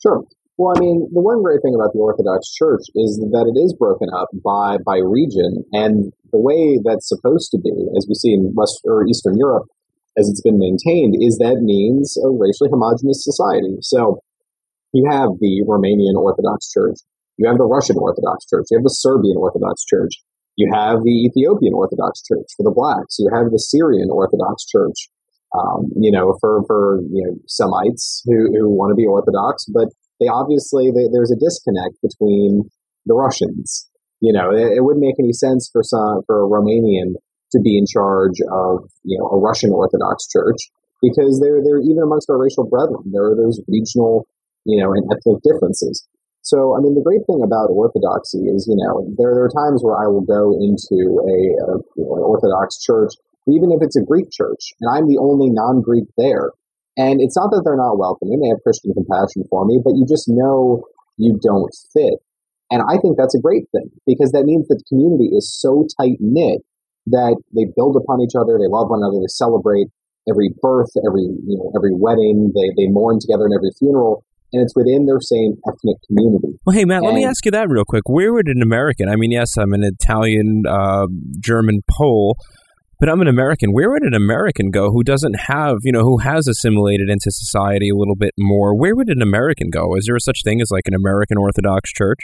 Sure. Well, I mean, the one great thing about the Orthodox Church is that it is broken up by by region, and the way that's supposed to be, as we see in West or Eastern Europe, as it's been maintained, is that means a racially homogenous society. So you have the Romanian Orthodox Church, you have the Russian Orthodox Church, you have the Serbian Orthodox Church, you have the Ethiopian Orthodox Church for the blacks, you have the Syrian Orthodox Church, um, you know, for, for, you know, Semites who, who want to be Orthodox, but they obviously, they, there's a disconnect between the Russians. You know, it, it, wouldn't make any sense for some, for a Romanian to be in charge of, you know, a Russian Orthodox church because they're, they're even amongst our racial brethren. There are those regional you know, and ethnic differences. So, I mean, the great thing about Orthodoxy is, you know, there, there are times where I will go into a, a you know, an Orthodox church, even if it's a Greek church, and I'm the only non-Greek there. And it's not that they're not welcoming; they have Christian compassion for me, but you just know you don't fit. And I think that's a great thing because that means that the community is so tight knit that they build upon each other, they love one another, they celebrate every birth, every you know, every wedding, they they mourn together in every funeral and it's within their same ethnic community. Well, hey, Matt, and let me ask you that real quick. Where would an American, I mean, yes, I'm an Italian, uh, German, Pole, but I'm an American. Where would an American go who doesn't have, you know, who has assimilated into society a little bit more? Where would an American go? Is there such thing as like an American Orthodox Church?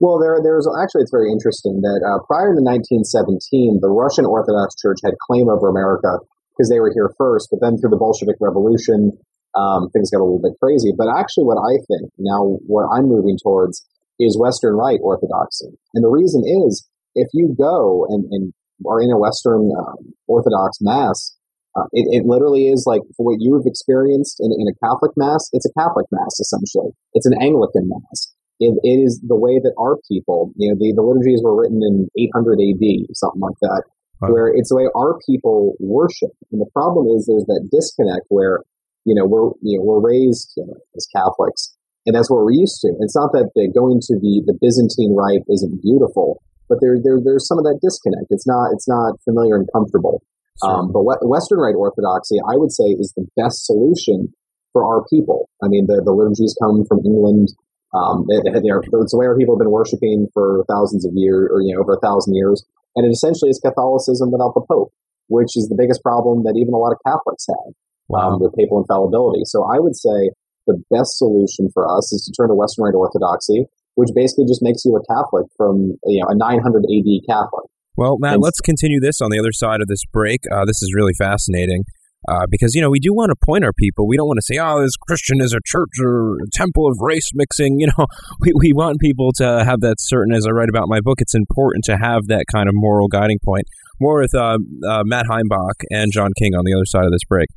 Well, there, there's actually, it's very interesting that uh, prior to 1917, the Russian Orthodox Church had claim over America because they were here first, but then through the Bolshevik Revolution, um, things got a little bit crazy. But actually, what I think now, what I'm moving towards is Western Rite Orthodoxy. And the reason is, if you go and, and are in a Western um, Orthodox Mass, uh, it, it, literally is like for what you've experienced in, in, a Catholic Mass, it's a Catholic Mass, essentially. It's an Anglican Mass. it, it is the way that our people, you know, the, the liturgies were written in 800 AD, something like that, where it's the way our people worship. And the problem is there's that disconnect where you know, we're, you know, we're raised you know, as Catholics and that's what we're used to. It's not that the, going to the, the Byzantine rite isn't beautiful, but there, there, there's some of that disconnect. It's not, it's not familiar and comfortable. Um, but what, Western Rite Orthodoxy, I would say, is the best solution for our people. I mean, the, the liturgies come from England. Um, they, they are, it's the way our people have been worshiping for thousands of years, or you know, over a thousand years, and it essentially is Catholicism without the Pope, which is the biggest problem that even a lot of Catholics have wow. um, with papal infallibility. So I would say the best solution for us is to turn to Western Rite Orthodoxy. which basically just makes you a Catholic from you know a 900 AD Catholic. Well, Matt, and let's continue this on the other side of this break. Uh, this is really fascinating. Uh, because you know we do want to point our people. We don't want to say, "Oh, this Christian is a church or a temple of race mixing." [laughs] You know, we we want people to have that certain. As I write about my book, it's important to have that kind of moral guiding point. More with uh, uh, Matt Heimbach and John King on the other side of this break.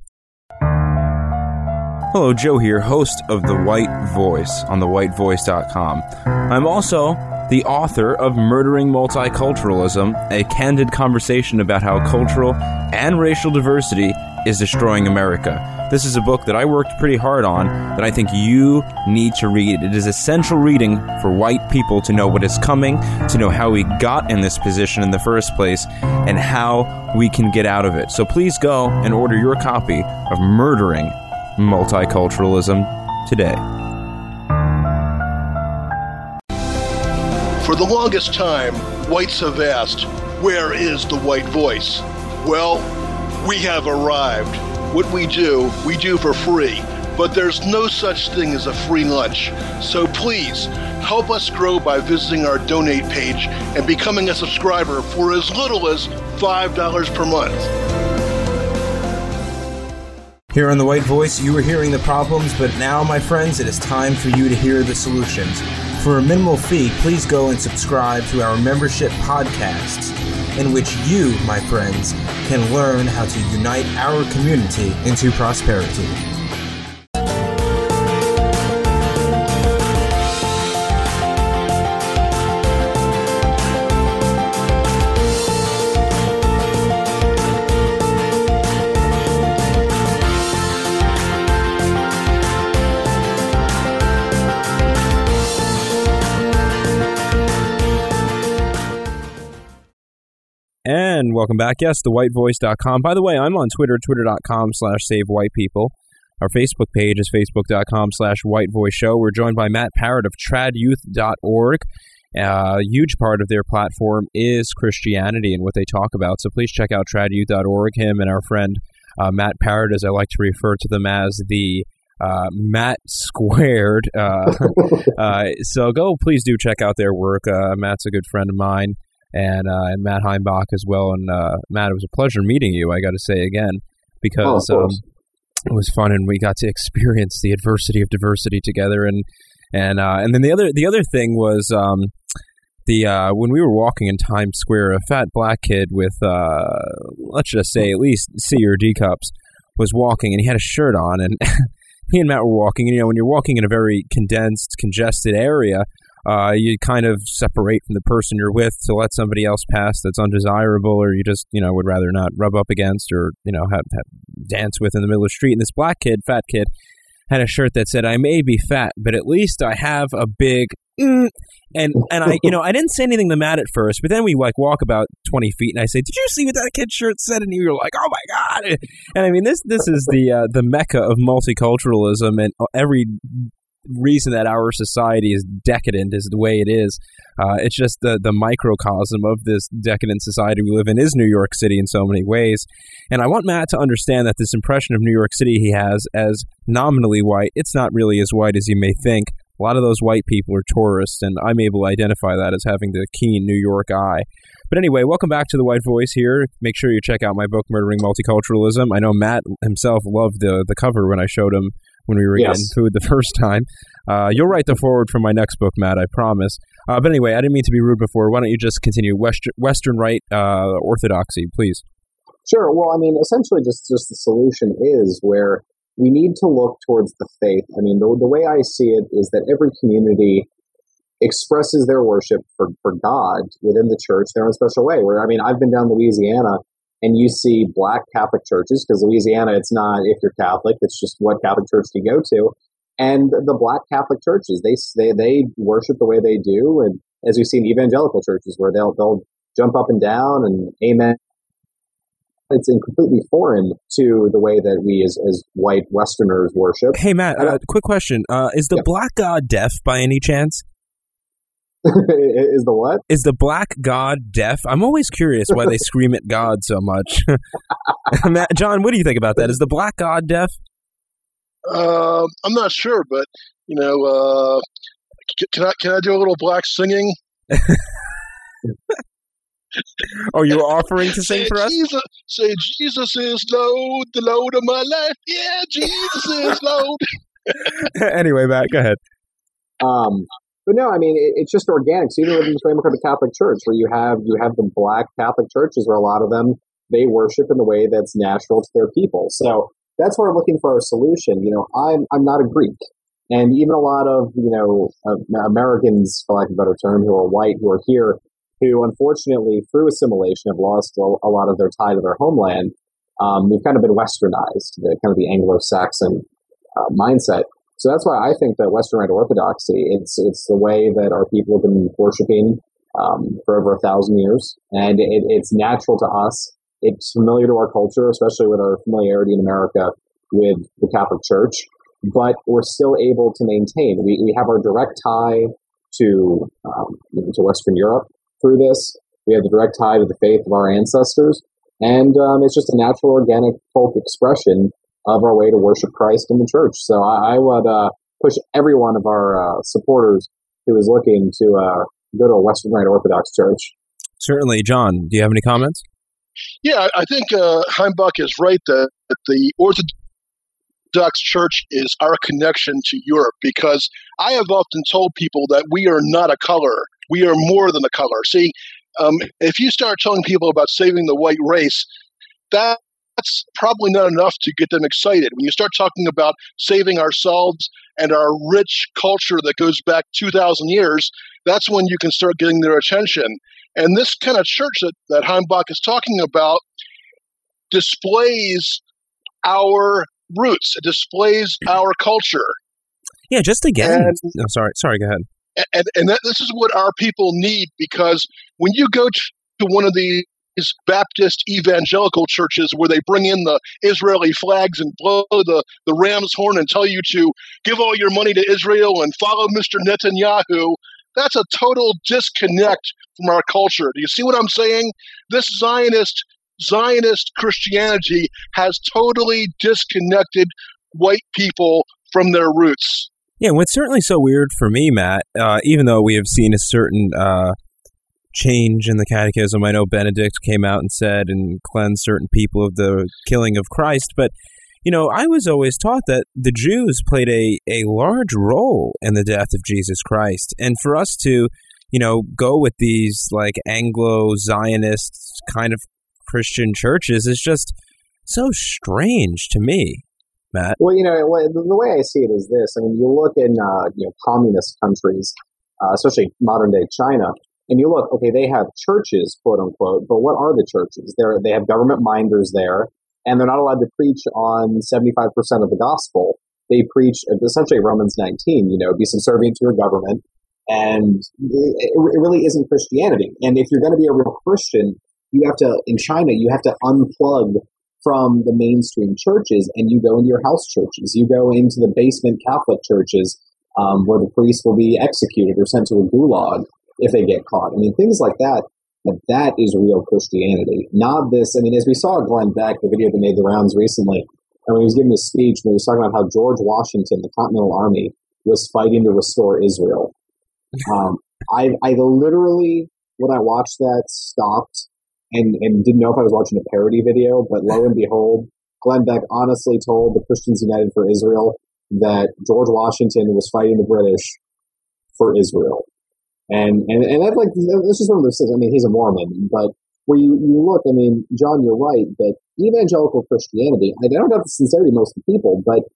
Hello, Joe here, host of The White Voice on thewhitevoice.com. I'm also the author of Murdering Multiculturalism, a candid conversation about how cultural and racial diversity is destroying America. This is a book that I worked pretty hard on that I think you need to read. It is essential reading for white people to know what is coming, to know how we got in this position in the first place, and how we can get out of it. So please go and order your copy of Murdering multiculturalism today. For the longest time, whites have asked, Where is the white voice? Well, we have arrived. What we do, we do for free. But there's no such thing as a free lunch. So please, help us grow by visiting our donate page and becoming a subscriber for as little as $5 per month. Here on The White Voice, you were hearing the problems, but now, my friends, it is time for you to hear the solutions. For a minimal fee, please go and subscribe to our membership podcasts, in which you, my friends, can learn how to unite our community into prosperity. Welcome back. Yes, thewhitevoice.com. By the way, I'm on Twitter, twitter.com slash save white people. Our Facebook page is facebook.com slash white voice show. We're joined by Matt Parrott of tradyouth.org. A uh, huge part of their platform is Christianity and what they talk about. So please check out tradyouth.org. Him and our friend uh, Matt Parrott, as I like to refer to them as the uh, Matt Squared. Uh, [laughs] uh, so go, please do check out their work. Uh, Matt's a good friend of mine and uh, and Matt Heimbach as well. And uh, Matt, it was a pleasure meeting you. I got to say again because oh, um, it was fun, and we got to experience the adversity of diversity together. And and uh, and then the other the other thing was. Um, the uh, when we were walking in Times Square, a fat black kid with uh, let's just say at least C or D cups was walking, and he had a shirt on, and [laughs] me and Matt were walking, and you know when you're walking in a very condensed, congested area, uh, you kind of separate from the person you're with to let somebody else pass that's undesirable, or you just you know would rather not rub up against or you know have, have dance with in the middle of the street. And this black kid, fat kid, had a shirt that said, "I may be fat, but at least I have a big." Mm. And and I you know I didn't say anything to Matt at first, but then we like walk about twenty feet, and I say, "Did you see what that kid's shirt said?" And you were like, "Oh my god!" And I mean this this is the uh, the mecca of multiculturalism, and every reason that our society is decadent is the way it is. Uh, it's just the the microcosm of this decadent society we live in is New York City in so many ways. And I want Matt to understand that this impression of New York City he has as nominally white, it's not really as white as you may think. A lot of those white people are tourists, and I'm able to identify that as having the keen New York eye. But anyway, welcome back to the White Voice here. Make sure you check out my book, Murdering Multiculturalism. I know Matt himself loved the the cover when I showed him when we were yes. getting food the [laughs] first time. Uh, you'll write the forward for my next book, Matt, I promise. Uh, but anyway, I didn't mean to be rude before. Why don't you just continue? Western, Western Rite uh, orthodoxy, please. Sure. Well, I mean, essentially, just just the solution is where we need to look towards the faith. I mean, the, the way I see it is that every community expresses their worship for, for God within the church their own special way. Where I mean, I've been down Louisiana and you see black Catholic churches, because Louisiana, it's not if you're Catholic, it's just what Catholic church you go to. And the black Catholic churches, they, they, they worship the way they do. And as we see in evangelical churches where they'll, they'll jump up and down and amen. It's completely foreign to the way that we as, as white Westerners worship. Hey, Matt, uh, quick question. Uh, is the yeah. black God deaf by any chance? [laughs] is the what? Is the black god deaf? I'm always curious why they scream at God so much. [laughs] John, what do you think about that? Is the black god deaf? Uh, I'm not sure, but you know, uh, can I can I do a little black singing? [laughs] Are you're offering to sing say for us? Jesus, say Jesus is Lord, the Lord of my life. Yeah, Jesus is Lord. anyway, Matt, go ahead. Um, but no, I mean it, it's just organic. So even within the framework of the Catholic Church, where you have you have the black Catholic churches, where a lot of them they worship in the way that's natural to their people. So that's where we're looking for a solution. You know, I'm I'm not a Greek, and even a lot of you know uh, Americans, for lack of a better term, who are white, who are here, who unfortunately through assimilation have lost a, a lot of their tie to their homeland. Um, we've kind of been westernized, the kind of the Anglo-Saxon uh, mindset. So that's why I think that Western Rite Orthodoxy, it's, it's the way that our people have been worshiping um, for over a thousand years. And it, it's natural to us. It's familiar to our culture, especially with our familiarity in America with the Catholic Church. But we're still able to maintain. We, we have our direct tie to um, to Western Europe through this. We have the direct tie to the faith of our ancestors, and um, it's just a natural, organic folk expression of our way to worship Christ in the church. So I, I would uh, push every one of our uh, supporters who is looking to uh, go to a Western Rite Orthodox church. Certainly, John. Do you have any comments? Yeah, I think uh, Heimbach is right that, that the Orthodox Church is our connection to Europe because I have often told people that we are not a color; we are more than a color. See, um, if you start telling people about saving the white race, that that's probably not enough to get them excited. When you start talking about saving ourselves and our rich culture that goes back 2,000 years, that's when you can start getting their attention. And this kind of church that, that Heimbach is talking about displays our roots, it displays our culture. Yeah, just again. And, sorry, sorry, go ahead. And, and that, this is what our people need because when you go to one of the Baptist evangelical churches where they bring in the Israeli flags and blow the, the ram's horn and tell you to give all your money to Israel and follow Mr. Netanyahu. That's a total disconnect from our culture. Do you see what I'm saying? This Zionist Zionist Christianity has totally disconnected white people from their roots. Yeah, what's certainly so weird for me, Matt, uh, even though we have seen a certain uh, change in the catechism. I know Benedict came out and said and cleansed certain people of the killing of Christ, but you know, I was always taught that the Jews played a, a large role in the death of Jesus Christ. And for us to, you know, go with these like Anglo-Zionist kind of Christian churches is just so strange to me, Matt. Well, you know, the way I see it is this. I mean, you look in, uh, you know, communist countries, uh, especially modern day China, and you look, okay, they have churches, quote unquote, but what are the churches? They're, they have government minders there, and they're not allowed to preach on 75% of the gospel. They preach essentially Romans 19, you know, be subservient to your government. And it, it really isn't Christianity. And if you're going to be a real Christian, you have to, in China, you have to unplug from the mainstream churches and you go into your house churches. You go into the basement Catholic churches um, where the priest will be executed or sent to a gulag if they get caught. I mean, things like that. But that is real Christianity, not this. I mean, as we saw Glenn Beck, the video that made the rounds recently, and when he was giving a speech, when he was talking about how George Washington, the Continental Army, was fighting to restore Israel. Um, I, I literally, when I watched that, stopped and, and didn't know if I was watching a parody video, but lo and behold, Glenn Beck honestly told the Christians United for Israel that George Washington was fighting the British for Israel. And, and, and that's like, this is one of those things. I mean, he's a Mormon, but where you, you look, I mean, John, you're right that evangelical Christianity, I don't have the sincerity most of the people, but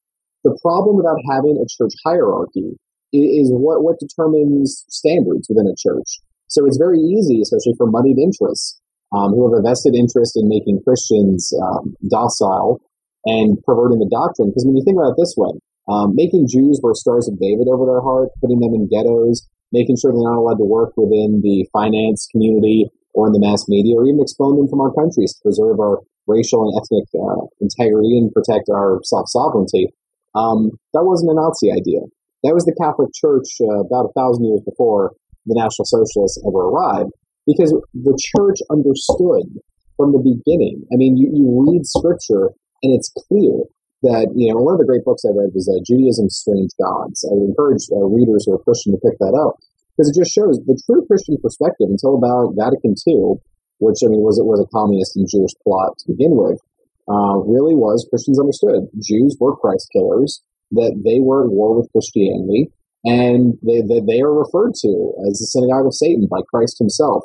the problem about having a church hierarchy is what, what determines standards within a church. So it's very easy, especially for moneyed interests, um, who have a vested interest in making Christians um, docile and perverting the doctrine. Because when you think about it this way, um, making Jews wear stars of David over their heart, putting them in ghettos, making sure they're not allowed to work within the finance community or in the mass media, or even expel them from our countries to preserve our racial and ethnic uh, integrity and protect our self sovereignty. Um, that wasn't a Nazi idea. That was the Catholic Church uh, about a thousand years before the National Socialists ever arrived, because the church understood from the beginning. I mean, you, you read scripture and it's clear that you know one of the great books I read was uh, Judaism's Strange Gods. I would encourage uh, readers who are Christian to pick that up because it just shows the true Christian perspective until about Vatican II, which I mean was it was a communist and Jewish plot to begin with. Uh, really was Christians understood Jews were Christ killers, that they were at war with Christianity, and they, they, they are referred to as the synagogue of Satan by Christ himself.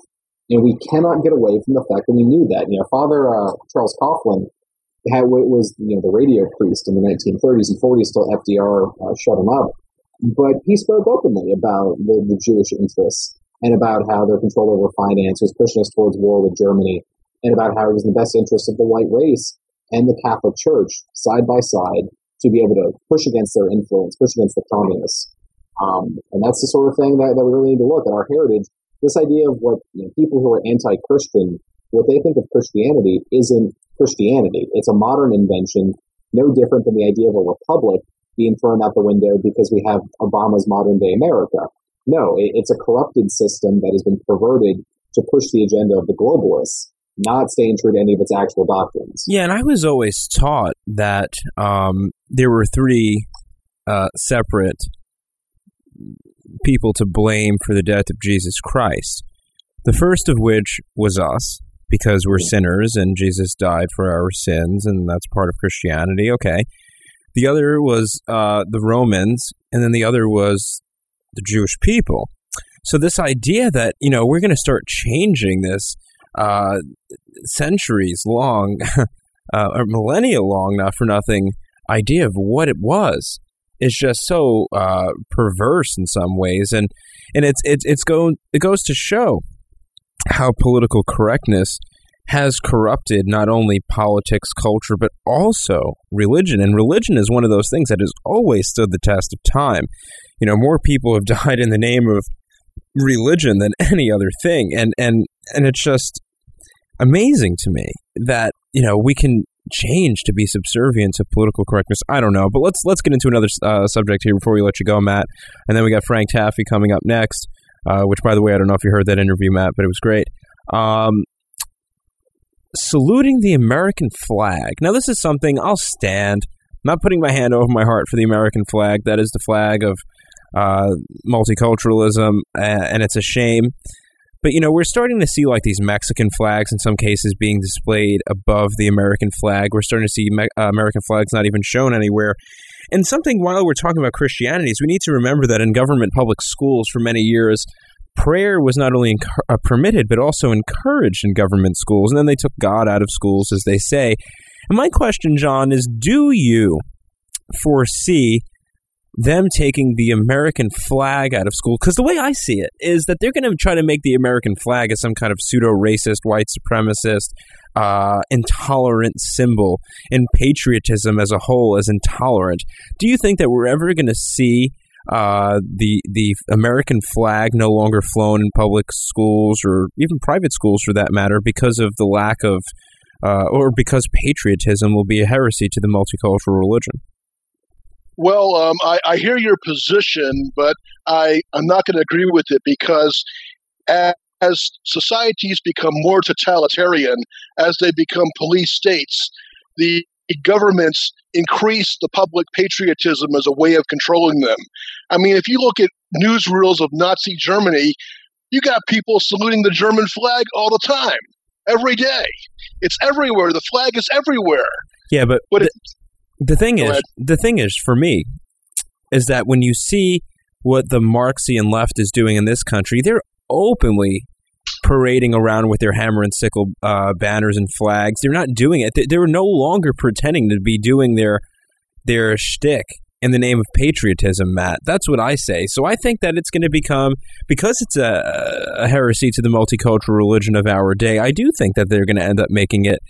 And we cannot get away from the fact that we knew that. You know, Father uh, Charles Coughlin had was you know the radio priest in the 1930s and 40s till FDR uh, shut him up. But he spoke openly about the, the Jewish interests and about how their control over finance was pushing us towards war with Germany, and about how it was in the best interest of the white race and the Catholic Church side by side to be able to push against their influence, push against the communists. Um, and that's the sort of thing that, that we really need to look at our heritage. This idea of what you know, people who are anti-Christian, what they think of Christianity isn't Christianity. It's a modern invention, no different than the idea of a republic being thrown out the window because we have Obama's modern day America. No, it, it's a corrupted system that has been perverted to push the agenda of the globalists, not staying true to any of its actual doctrines. Yeah, and I was always taught that um, there were three uh, separate people to blame for the death of Jesus Christ. The first of which was us, because we're sinners and Jesus died for our sins, and that's part of Christianity. Okay. The other was uh, the Romans, and then the other was the Jewish people. So this idea that, you know, we're going to start changing this uh, centuries long, [laughs] uh, or millennia long, not for nothing, idea of what it was is just so uh, perverse in some ways, and and it's it's it's go it goes to show how political correctness has corrupted not only politics, culture, but also religion. And religion is one of those things that has always stood the test of time. You know, more people have [laughs] died in the name of religion than [laughs] any other thing. And and and it's just amazing to me that, you know, we can change to be subservient to political correctness. I don't know, but let's let's get into another uh, subject here before we let you go, Matt. And then we got Frank Taaffe coming up next, uh, which, by the way, I don't know if you heard that interview, Matt, but it was great. Um, saluting the American flag. Now, this is something I'll stand. I'm not putting my hand over my heart for the American flag. That is the flag of uh, multiculturalism, and it's a shame. But, you know, we're starting to see like these Mexican flags in some cases being displayed above the American flag. We're starting to see me uh, American flags not even shown anywhere. And something while we're talking about Christianity is we need to remember that in government public schools for many years, prayer was not only uh, permitted but also encouraged in government schools. And then they took God out of schools, as they say. And my question, John, is do you foresee them taking the American flag out of school. Because the way I see it is that they're going to try to make the American flag as some kind of pseudo-racist, white supremacist, uh, intolerant symbol, and patriotism as a whole as intolerant. Do you think that we're ever going to see uh, the the American flag no longer flown in public schools or even private schools for that matter because of the lack of uh, or because patriotism will be a heresy to the multicultural religion? Well, um, I, I, hear your position, but I, I'm not going to agree with it because as, as societies become more totalitarian, as they become police states, the governments increase the public patriotism as a way of controlling them. I mean, if you look at newsreels of Nazi Germany, you got people saluting the German flag all the time, every day. It's everywhere. The flag is everywhere. Yeah, but, but it, the thing Go is, ahead. the thing is for me, is that when you see what the Marxian left is doing in this country, they're openly parading around with their hammer and sickle uh, banners and flags. They're not doing it. They're no longer pretending to be doing their their shtick in the name of patriotism, Matt. That's what I say. So I think that it's going to become, because it's a, a heresy to the multicultural religion of our day, I do think that they're going to end up making it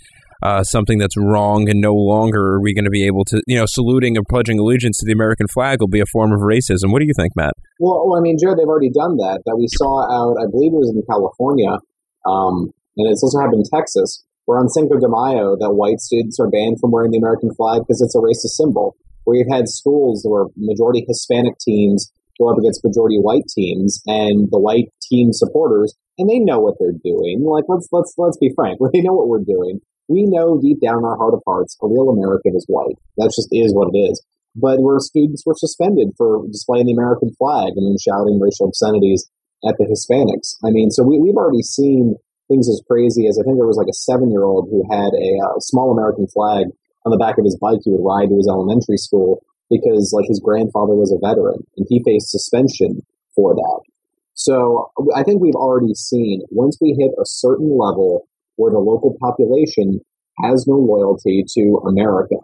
uh, something that's wrong and no longer are we going to be able to, you know, saluting and pledging allegiance to the American flag will be a form of racism. What do you think, Matt? Well, well I mean, Joe, they've already done that. That we saw out, I believe it was in California, um, and it's also happened in Texas, where on Cinco de Mayo, that white students are banned from wearing the American flag because it's a racist symbol. Where you've had schools where majority Hispanic teams go up against majority white teams, and the white team supporters, and they know what they're doing. Like let's let's let's be frank, [laughs] they know what we're doing we know deep down in our heart of hearts, a real American is white. That just is what it is. But where students were suspended for displaying the American flag and then shouting racial obscenities at the Hispanics. I mean, so we, we've already seen things as crazy as I think there was like a seven year old who had a uh, small American flag on the back of his bike he would ride to his elementary school because like his grandfather was a veteran and he faced suspension for that. So I think we've already seen once we hit a certain level where the local population has no loyalty to America,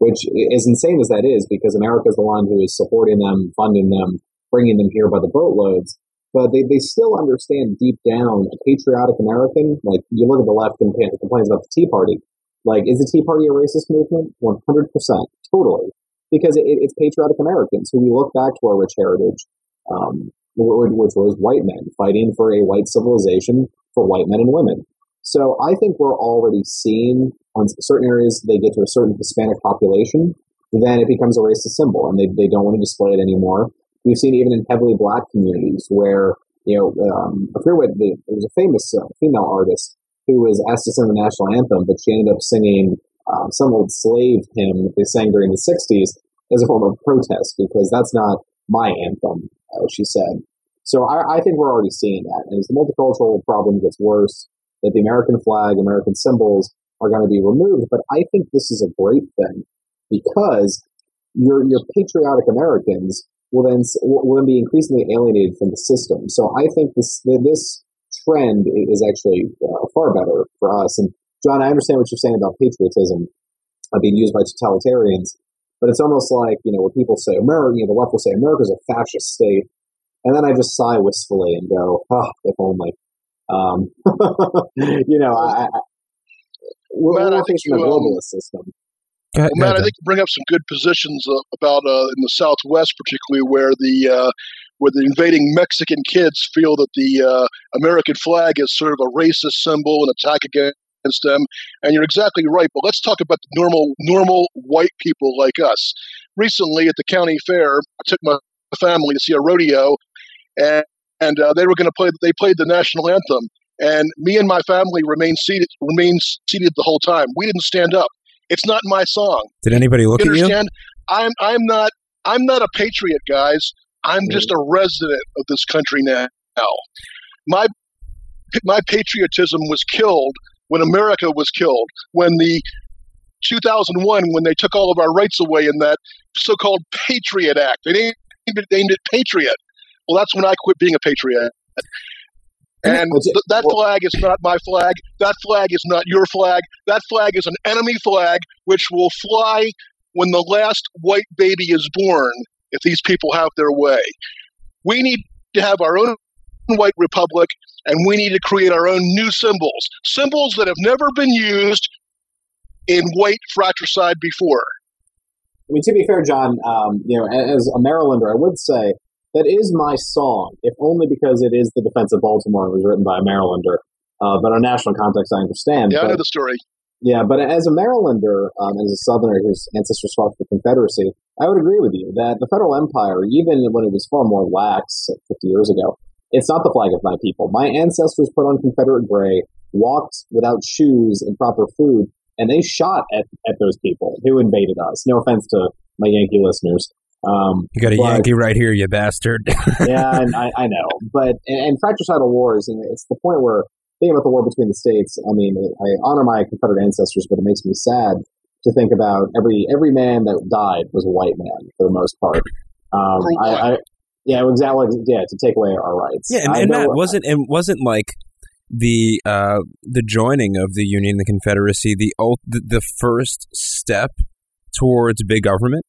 which as insane as that is, because America is the one who is supporting them, funding them, bringing them here by the boatloads. But they, they still understand deep down a patriotic American. Like you look at the left and complains about the Tea Party. Like, is the Tea Party a racist movement? 100%. Totally. Because it, it's patriotic Americans who we look back to our rich heritage, um, which was white men fighting for a white civilization for white men and women. So I think we're already seeing on certain areas they get to a certain Hispanic population, then it becomes a racist symbol and they, they don't want to display it anymore. We've seen even in heavily black communities where, you know, um, I forget what the, there was a famous uh, female artist who was asked to sing the national anthem, but she ended up singing uh, some old slave hymn that they sang during the 60s as a form of protest because that's not my anthem, uh, she said. So I, I, think we're already seeing that. And as the multicultural problem gets worse, that the American flag, American symbols are going to be removed. But I think this is a great thing because your, your patriotic Americans will then, will then be increasingly alienated from the system. So I think this, this trend is actually uh, far better for us. And John, I understand what you're saying about patriotism uh, being used by totalitarians, but it's almost like you know when people say America, you know, the left will say America's a fascist state, and then I just sigh wistfully and go, "Oh, if only." Um, [laughs] you know, I, I we're, Matt, we're facing a um, globalist um, system. Well, Matt, I think you bring up some good positions uh, about uh, in the Southwest, particularly where the uh, where the invading Mexican kids feel that the uh, American flag is sort of a racist symbol and attack against them. And you're exactly right. But let's talk about the normal, normal white people like us. Recently at the county fair, I took my family to see a rodeo, and and uh, they were going to play. They played the national anthem, and me and my family remained seated, remained seated the whole time. We didn't stand up. It's not my song. Did anybody look you understand? at you? I'm I'm not I'm not a patriot, guys. I'm just a resident of this country now. My my patriotism was killed when America was killed. When the 2001, when they took all of our rights away in that so-called Patriot Act, they named it, named it Patriot. Well, that's when I quit being a patriot. And th- that flag is not my flag. That flag is not your flag. That flag is an enemy flag, which will fly when the last white baby is born if these people have their way. We need to have our own white republic and we need to create our own new symbols, symbols that have never been used in white fratricide before. I mean, to be fair, John, um, you know, as a Marylander, I would say that is my song, if only because it is the defense of Baltimore It was written by a Marylander. Uh, but on national context, I understand. Yeah, but, I know the story. Yeah, but as a Marylander, um, as a Southerner whose ancestors fought for the Confederacy, I would agree with you that the Federal Empire, even when it was far more lax 50 years ago, it's not the flag of my people. My ancestors put on Confederate gray, walked without shoes and proper food, and they shot at, at those people who invaded us. No offense to my Yankee listeners. Um, you got a but, Yankee right here, you bastard. [laughs] yeah, I, I, know. But, and, and fratricidal wars, you know, it's the point where thinking about the war between the states, I mean, I honor my Confederate ancestors, but it makes me sad to think about every every man that died was a white man for the most part. Um, I, I, yeah, exactly. Yeah, to take away our rights. Yeah, and, and that wasn't and wasn't like the uh, the joining of the Union, and the Confederacy, the, the the first step towards big government.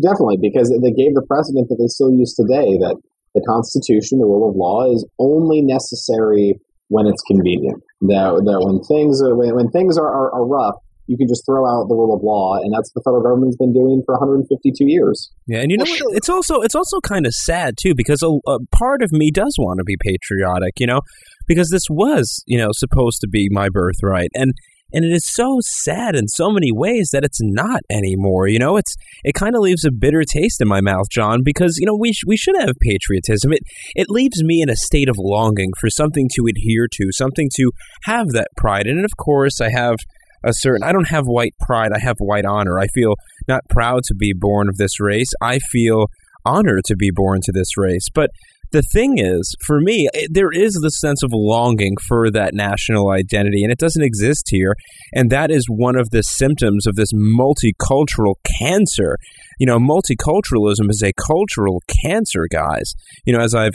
Definitely, because they gave the precedent that they still use today that the Constitution, the rule of law, is only necessary when it's convenient. That, that when things are, when, when things are, are, are rough, you can just throw out the rule of law, and that's what the federal government's been doing for 152 years. Yeah, and you know, well, it's also it's also kind of sad too because a, a, part of me does want to be patriotic, you know, because this was you know supposed to be my birthright, and And it is so sad in so many ways that it's not anymore. You know, it's it kind of leaves a bitter taste in my mouth, John, because you know we sh- we should have patriotism. It it leaves me in a state of longing for something to adhere to, something to have that pride. And of course, I have a certain I don't have white pride, I have white honor. I feel not proud to be born of this race. I feel honored to be born to this race. But the thing is, for me, there is the sense of longing for that national identity, and it doesn't exist here. And that is one of the symptoms of this multicultural cancer. You know, multiculturalism is a cultural cancer, guys. You know, as I've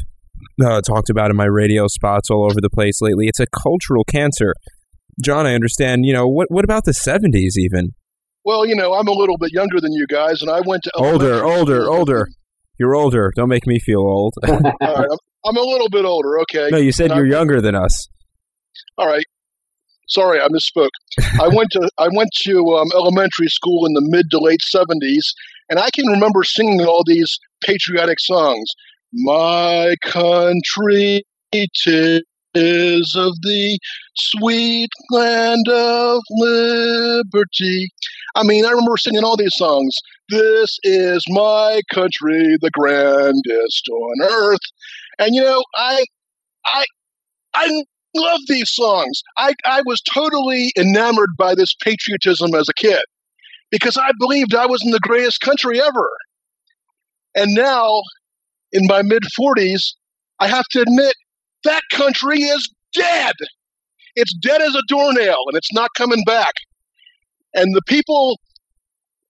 uh, talked about in my radio spots all over the place lately, it's a cultural cancer. John, I understand. You know, what what about the '70s even? Well, you know, I'm a little bit younger than you guys, and I went to older, older, older. You're older. Don't make me feel old. [laughs] All [laughs] right, I'm, I'm, a little bit older. Okay. No, you said and you're younger than us. All right. Sorry, I misspoke. [laughs] I went to I went to um, elementary school in the mid to late '70s, and I can remember singing all these patriotic songs. My country is of the sweet land of liberty. I mean, I remember singing all these songs. This is my country, the grandest on earth. And you know, I, I, I love these songs. I, I was totally enamored by this patriotism as a kid because I believed I was in the greatest country ever. And now, in my mid 40s, I have to admit that country is dead. It's dead as a doornail and it's not coming back. And the people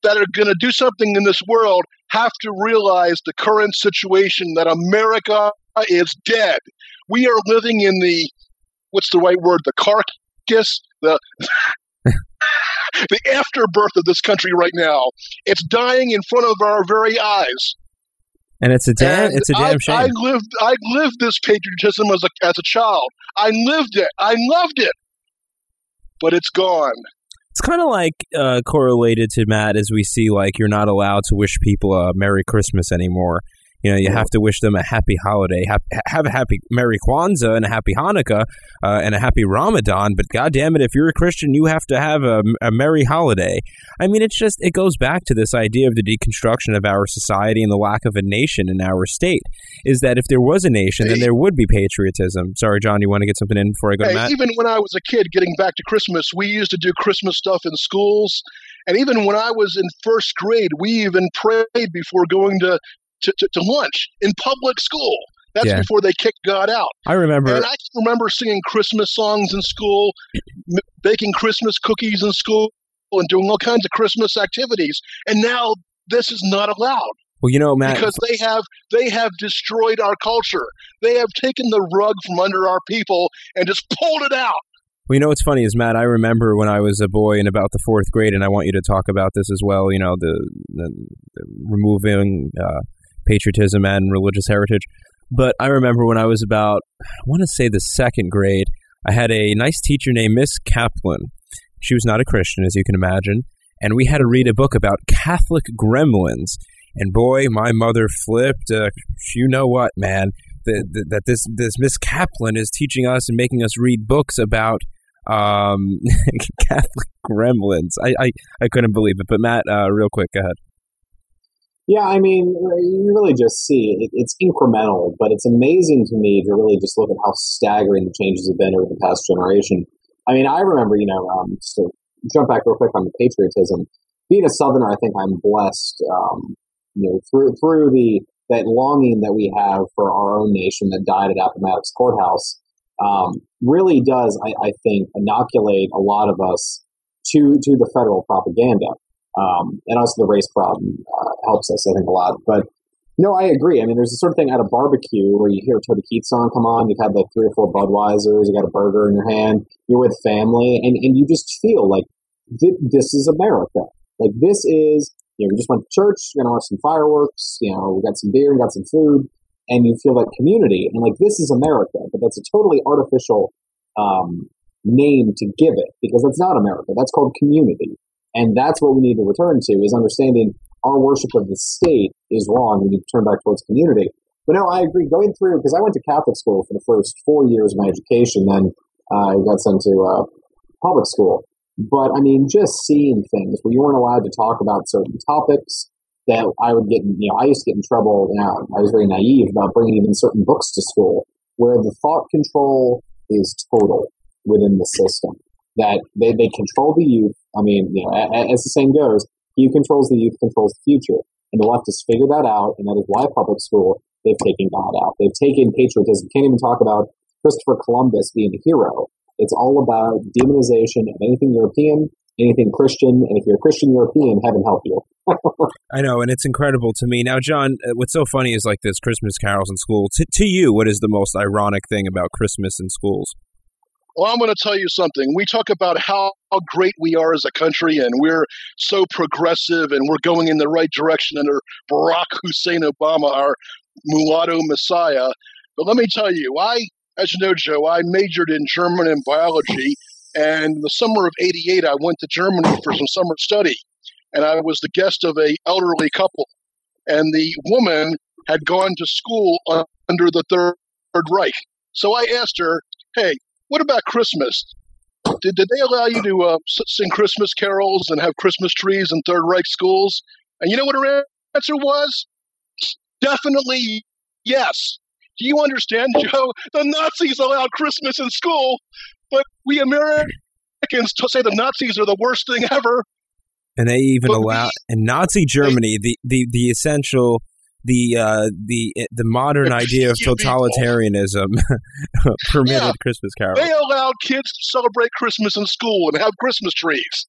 that are going to do something in this world have to realize the current situation that America is dead. We are living in the what's the right word? The carcass, the [laughs] the afterbirth of this country right now. It's dying in front of our very eyes. And it's a damn and it's a damn I, shame. I lived I lived this patriotism as a as a child. I lived it. I loved it. But it's gone. It's kind of like uh, correlated to Matt as we see like you're not allowed to wish people a Merry Christmas anymore. You know, you have to wish them a happy holiday, have, have a happy Merry Kwanzaa and a happy Hanukkah uh, and a happy Ramadan. But God damn it, if you're a Christian, you have to have a, a Merry holiday. I mean, it's just it goes back to this idea of the deconstruction of our society and the lack of a nation in our state. Is that if there was a nation, then there would be patriotism. Sorry, John, you want to get something in before I go hey, to Matt? Even when I was a kid, getting back to Christmas, we used to do Christmas stuff in schools. And even when I was in first grade, we even prayed before going to to, to, to lunch in public school. That's yeah. before they kicked God out. I remember. And I remember singing Christmas songs in school, m- baking Christmas cookies in school, and doing all kinds of Christmas activities. And now this is not allowed. Well, you know, Matt, because they have they have destroyed our culture. They have taken the rug from under our people and just pulled it out. Well, you know what's funny is Matt. I remember when I was a boy in about the fourth grade, and I want you to talk about this as well. You know, the, the, the removing uh, patriotism and religious heritage. But I remember when I was about, I want to say the second grade, I had a nice teacher named Miss Kaplan. She was not a Christian, as you can imagine, and we had to read a book about Catholic gremlins. And boy, my mother flipped. Uh, you know what, man? The, the, that this this Miss Kaplan is teaching us and making us read books about um, [laughs] Catholic gremlins. I, I, I couldn't believe it. But Matt, uh, real quick, go ahead. Yeah, I mean, you really just see it, it's incremental, but it's amazing to me to really just look at how staggering the changes have been over the past generation. I mean, I remember, you know, um, jump back real quick on the patriotism. Being a Southerner, I think I'm blessed, um, you know, through through the that longing that we have for our own nation that died at Appomattox Courthouse. Um, really does, I, I think, inoculate a lot of us to to the federal propaganda. Um, and also the race problem uh, helps us, I think, a lot. But no, I agree. I mean, there's a sort of thing at a barbecue where you hear a Toby Keith song come on, you've had like three or four Budweisers, you got a burger in your hand, you're with family, and, and you just feel like this is America. Like this is, you know, we just went to church, we're going to watch some fireworks, you know, we got some beer and got some food, and you feel that community. And like, this is America, but that's a totally artificial um, name to give it because that's not America. That's called community. And that's what we need to return to is understanding our worship of the state is wrong. We need to turn back towards community. But no, I agree. Going through, because I went to Catholic school for the first four years of my education, then uh, I got sent to uh, public school. But I mean, just seeing things where you weren't allowed to talk about certain topics that I would get, you know, I used to get in trouble. You know, I was very naive about bringing even certain books to school where the thought control is total within the system. That they, they control the youth. I mean, you know, as the saying goes, he who controls the youth controls the future. And the left has figured that out, and that is why public school, they've taken God out. They've taken patriotism. Can't even talk about Christopher Columbus being a hero. It's all about demonization of anything European, anything Christian, and if you're a Christian European, heaven help you. [laughs] I know, and it's incredible to me. Now, John, uh, what's so funny is like this Christmas carols in school. T- to you, what is the most ironic thing about Christmas in schools? Well, I'm going to tell you something. We talk about how, great we are as a country, and we're so progressive, and we're going in the right direction under Barack Hussein Obama, our mulatto messiah. But let me tell you, I, as you know, Joe, I majored in German and biology, and the summer of '88, I went to Germany for some summer study, and I was the guest of a elderly couple, and the woman had gone to school under the Third Reich. So I asked her, "Hey, what about Christmas? Did, did they allow you to uh, sing Christmas carols and have Christmas trees in Third Reich schools? And you know what her answer was? Definitely yes. Do you understand, [laughs] Joe? The Nazis allowed Christmas in school, but we Americans say the Nazis are the worst thing ever. And they even but allow in Nazi Germany the, the the essential the uh, the the modern idea of totalitarianism [laughs] permitted yeah, Christmas carols. They allowed kids to celebrate Christmas in school and have Christmas trees.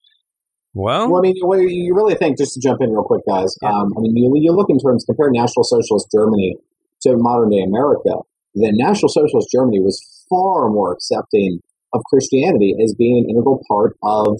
Well, well I mean, what you really think, just to jump in real quick, guys. Yeah. Um, I mean, you, you look in terms compare National Socialist Germany to modern day America. The National Socialist Germany was far more accepting of Christianity as being an integral part of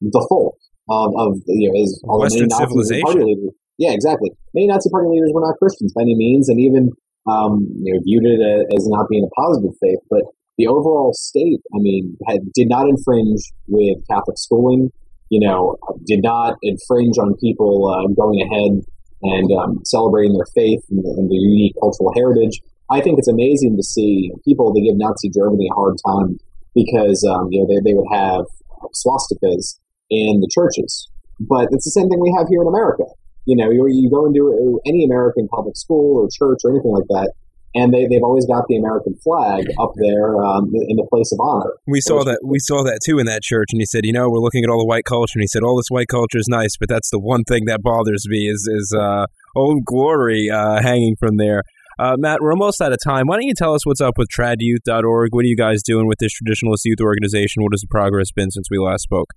the folk of, of you know, as Western civilization. Yeah, exactly. Many Nazi Party leaders were not Christians by any means, and even um, you know viewed it as not being a positive faith. But the overall state, I mean, had, did not infringe with Catholic schooling. You know, did not infringe on people uh, going ahead and um, celebrating their faith and, and their unique cultural heritage. I think it's amazing to see people that give Nazi Germany a hard time because um, you know they, they would have swastikas in the churches. But it's the same thing we have here in America you know, you, you go into any American public school or church or anything like that, and they, they've always got the American flag up there um, in the place of honor. We saw that we saw that too in that church, and he said, you know, we're looking at all the white culture, and he said, all this white culture is nice, but that's the one thing that bothers me is is uh, old glory uh, hanging from there. Uh, Matt, we're almost out of time. Why don't you tell us what's up with tradyouth.org? What are you guys doing with this traditionalist youth organization? What has the progress been since we last spoke?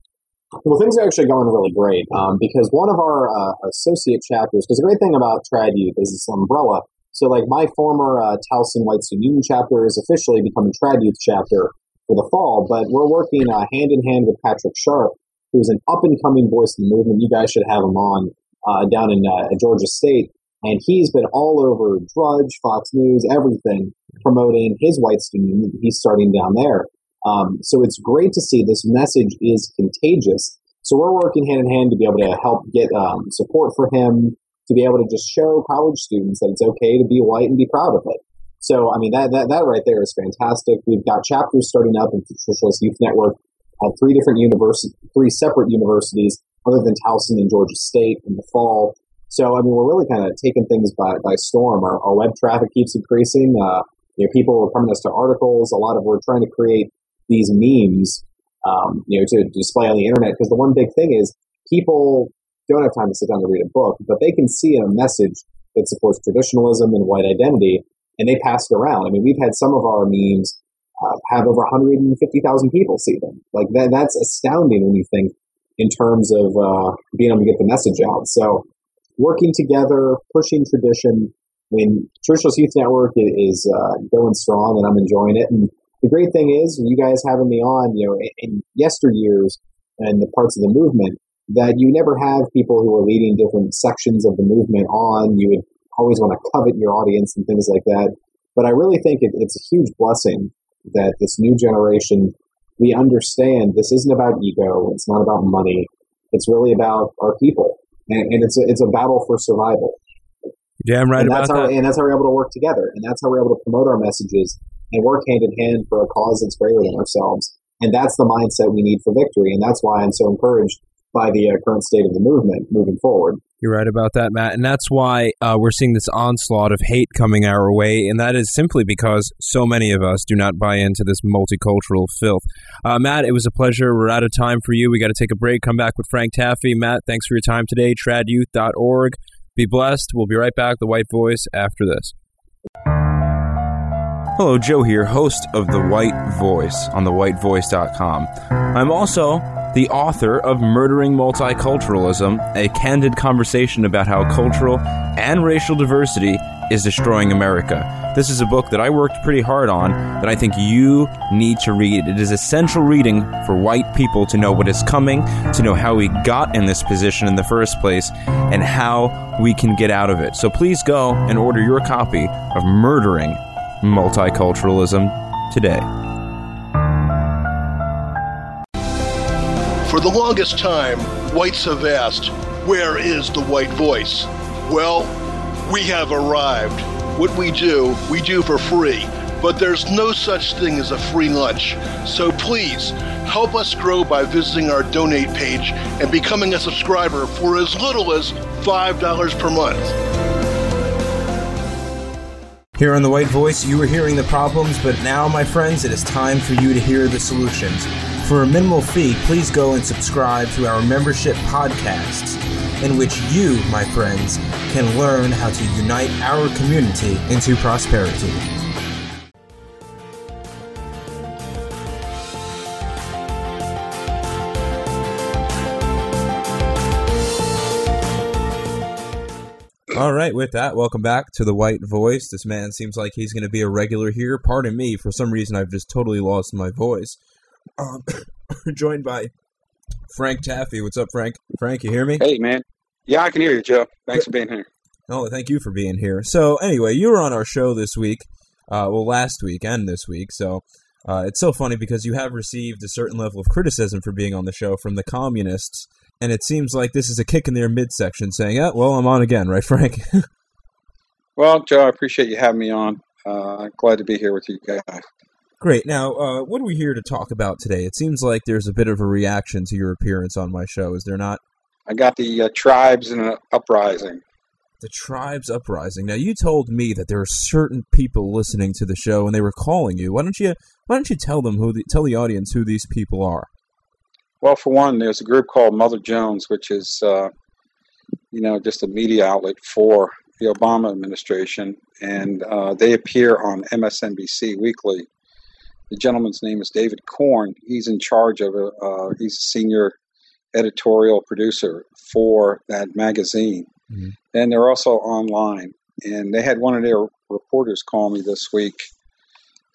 Well, things are actually going really great um, because one of our uh, associate chapters, because the great thing about Trad Youth is this umbrella. So, like my former uh, Towson White Student Union chapter is officially becoming Trad Youth chapter for the fall, but we're working uh, hand in hand with Patrick Sharp, who's an up and coming voice in the movement. You guys should have him on uh, down in uh, Georgia State. And he's been all over Drudge, Fox News, everything, promoting his white student union. He's starting down there. Um, so it's great to see this message is contagious. So we're working hand in hand to be able to help get um, support for him, to be able to just show college students that it's okay to be white and be proud of it. So, I mean, that, that, that right there is fantastic. We've got chapters starting up in Traditionalist Youth Network at three different universities, three separate universities other than Towson and Georgia State in the fall. So, I mean, we're really kind of taking things by, by storm. Our, our web traffic keeps increasing. Uh, you know, people are coming us to articles. A lot of we're trying to create these memes, um, you know, to display on the internet. Because the one big thing is people don't have time to sit down to read a book, but they can see a message that supports traditionalism and white identity, and they pass it around. I mean, we've had some of our memes uh, have over 150,000 people see them. Like that, that's astounding when you think in terms of uh, being able to get the message out. So, working together, pushing tradition. When Traditionalist Youth Network is uh, going strong, and I'm enjoying it, and the great thing is, you guys having me on, you know, in, yesteryears and the parts of the movement, that you never have people who are leading different sections of the movement on. You would always want to covet your audience and things like that. But I really think it, it's a huge blessing that this new generation, we understand this isn't about ego. It's not about money. It's really about our people. And, and it's, a, it's a battle for survival. I'm right and about how, that. And that's how we're able to work together. And that's how we're able to promote our messages and work hand in hand for a cause that's greater than ourselves. And that's the mindset we need for victory. And that's why I'm so encouraged by the uh, current state of the movement moving forward. You're right about that, Matt. And that's why uh, we're seeing this onslaught of hate coming our way. And that is simply because so many of us do not buy into this multicultural filth. Uh, Matt, it was a pleasure. We're out of time for you. We got to take a break, come back with Frank Taaffe. Matt, thanks for your time today. tradyouth.org. Be blessed. We'll be right back. The White Voice after this. Hello, Joe here, host of The White Voice on thewhitevoice.com. I'm also the author of Murdering Multiculturalism, a candid conversation about how cultural and racial diversity is destroying America. This is a book that I worked pretty hard on that I think you need to read. It is essential reading for white people to know what is coming, to know how we got in this position in the first place, and how we can get out of it. So please go and order your copy of Murdering Multiculturalism today. For the longest time, whites have asked, Where is the white voice? Well, we have arrived. What we do, we do for free. But there's no such thing as a free lunch. So please, help us grow by visiting our donate page and becoming a subscriber for as little as $5 per month. Here on The White Voice, you were hearing the problems, but now, my friends, it is time for you to hear the solutions. For a minimal fee, please go and subscribe to our membership podcasts, in which you, my friends, can learn how to unite our community into prosperity. All right, with that, welcome back to the White Voice. This man seems like he's going to be a regular here. Pardon me, for some reason I've just totally lost my voice. Um, [coughs] joined by Frank Taaffe. What's up, Frank? Frank, you hear me? Hey, man. Yeah, I can hear you, Joe. Thanks for being here. Oh, thank you for being here. So, anyway, you were on our show this week, uh, well, last week and this week. So, uh, it's so funny because you have received a certain level of criticism for being on the show from the communists, and it seems like this is a kick in their midsection saying, "Yeah, well, I'm on again, right, Frank?" [laughs] well, Joe, I appreciate you having me on. Uh, glad to be here with you guys. Great. Now, uh, what are we here to talk about today? It seems like there's a bit of a reaction to your appearance on my show, is there not? I got the uh, tribes and an uprising. The tribes uprising. Now, you told me that there are certain people listening to the show, and they were calling you. Why don't you Why don't you tell them who the, tell the audience who these people are? Well, for one, there's a group called Mother Jones, which is, uh, you know, just a media outlet for the Obama administration, and uh, they appear on MSNBC weekly the gentleman's name is David Corn. He's in charge of a, uh, he's a senior editorial producer for that magazine. Mm-hmm. And they're also online. And they had one of their reporters call me this week,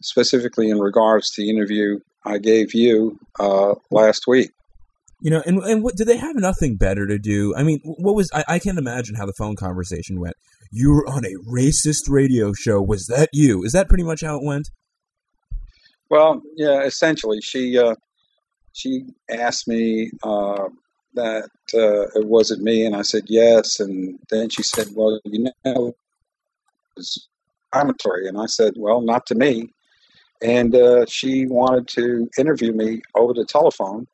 specifically in regards to the interview I gave you uh, last week. You know, and and what did they have nothing better to do? I mean, what was I, I can't imagine how the phone conversation went. You were on a racist radio show. Was that you? Is that pretty much how it went? Well, yeah, essentially, she uh, she asked me uh, that uh, it wasn't me, and I said yes, and then she said, "Well, you know, it's inflammatory," and I said, "Well, not to me." And uh, she wanted to interview me over the telephone,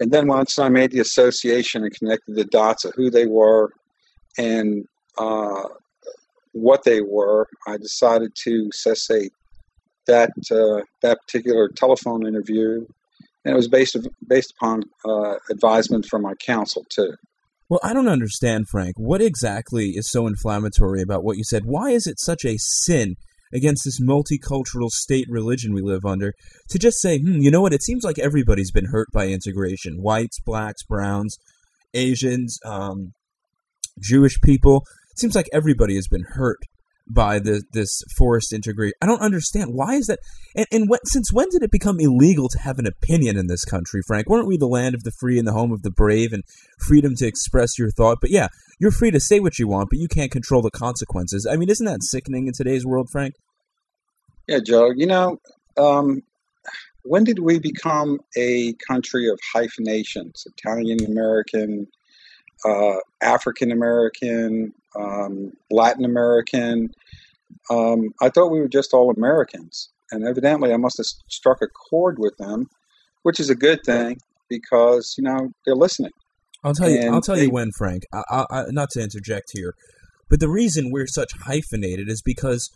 and then once I made the association and connected the dots of who they were and uh, what they were, I decided to cessate that uh, that particular telephone interview, and it was based based upon uh, advisement from my counsel too. Well, I don't understand, Frank. What exactly is so inflammatory about what you said? Why is it such a sin against this multicultural state religion we live under to just say, hmm, you know what? It seems like everybody's been hurt by integration: whites, blacks, browns, Asians, um, Jewish people. It seems like everybody has been hurt by the, this forced integration. I don't understand. Why is that? And, and what, since when did it become illegal to have an opinion in this country, Frank? Weren't we the land of the free and the home of the brave and freedom to express your thought? But yeah, you're free to say what you want, but you can't control the consequences. I mean, isn't that sickening in today's world, Frank? Yeah, Joe. You know, um, when did we become a country of hyphenations? Italian American, uh, African American, um, Latin American. Um, I thought we were just all Americans, and evidently I must have struck a chord with them which is a good thing because you know they're listening. I'll tell you. And I'll tell they- you when, Frank. I, I, not to interject here, but the reason we're such hyphenated is because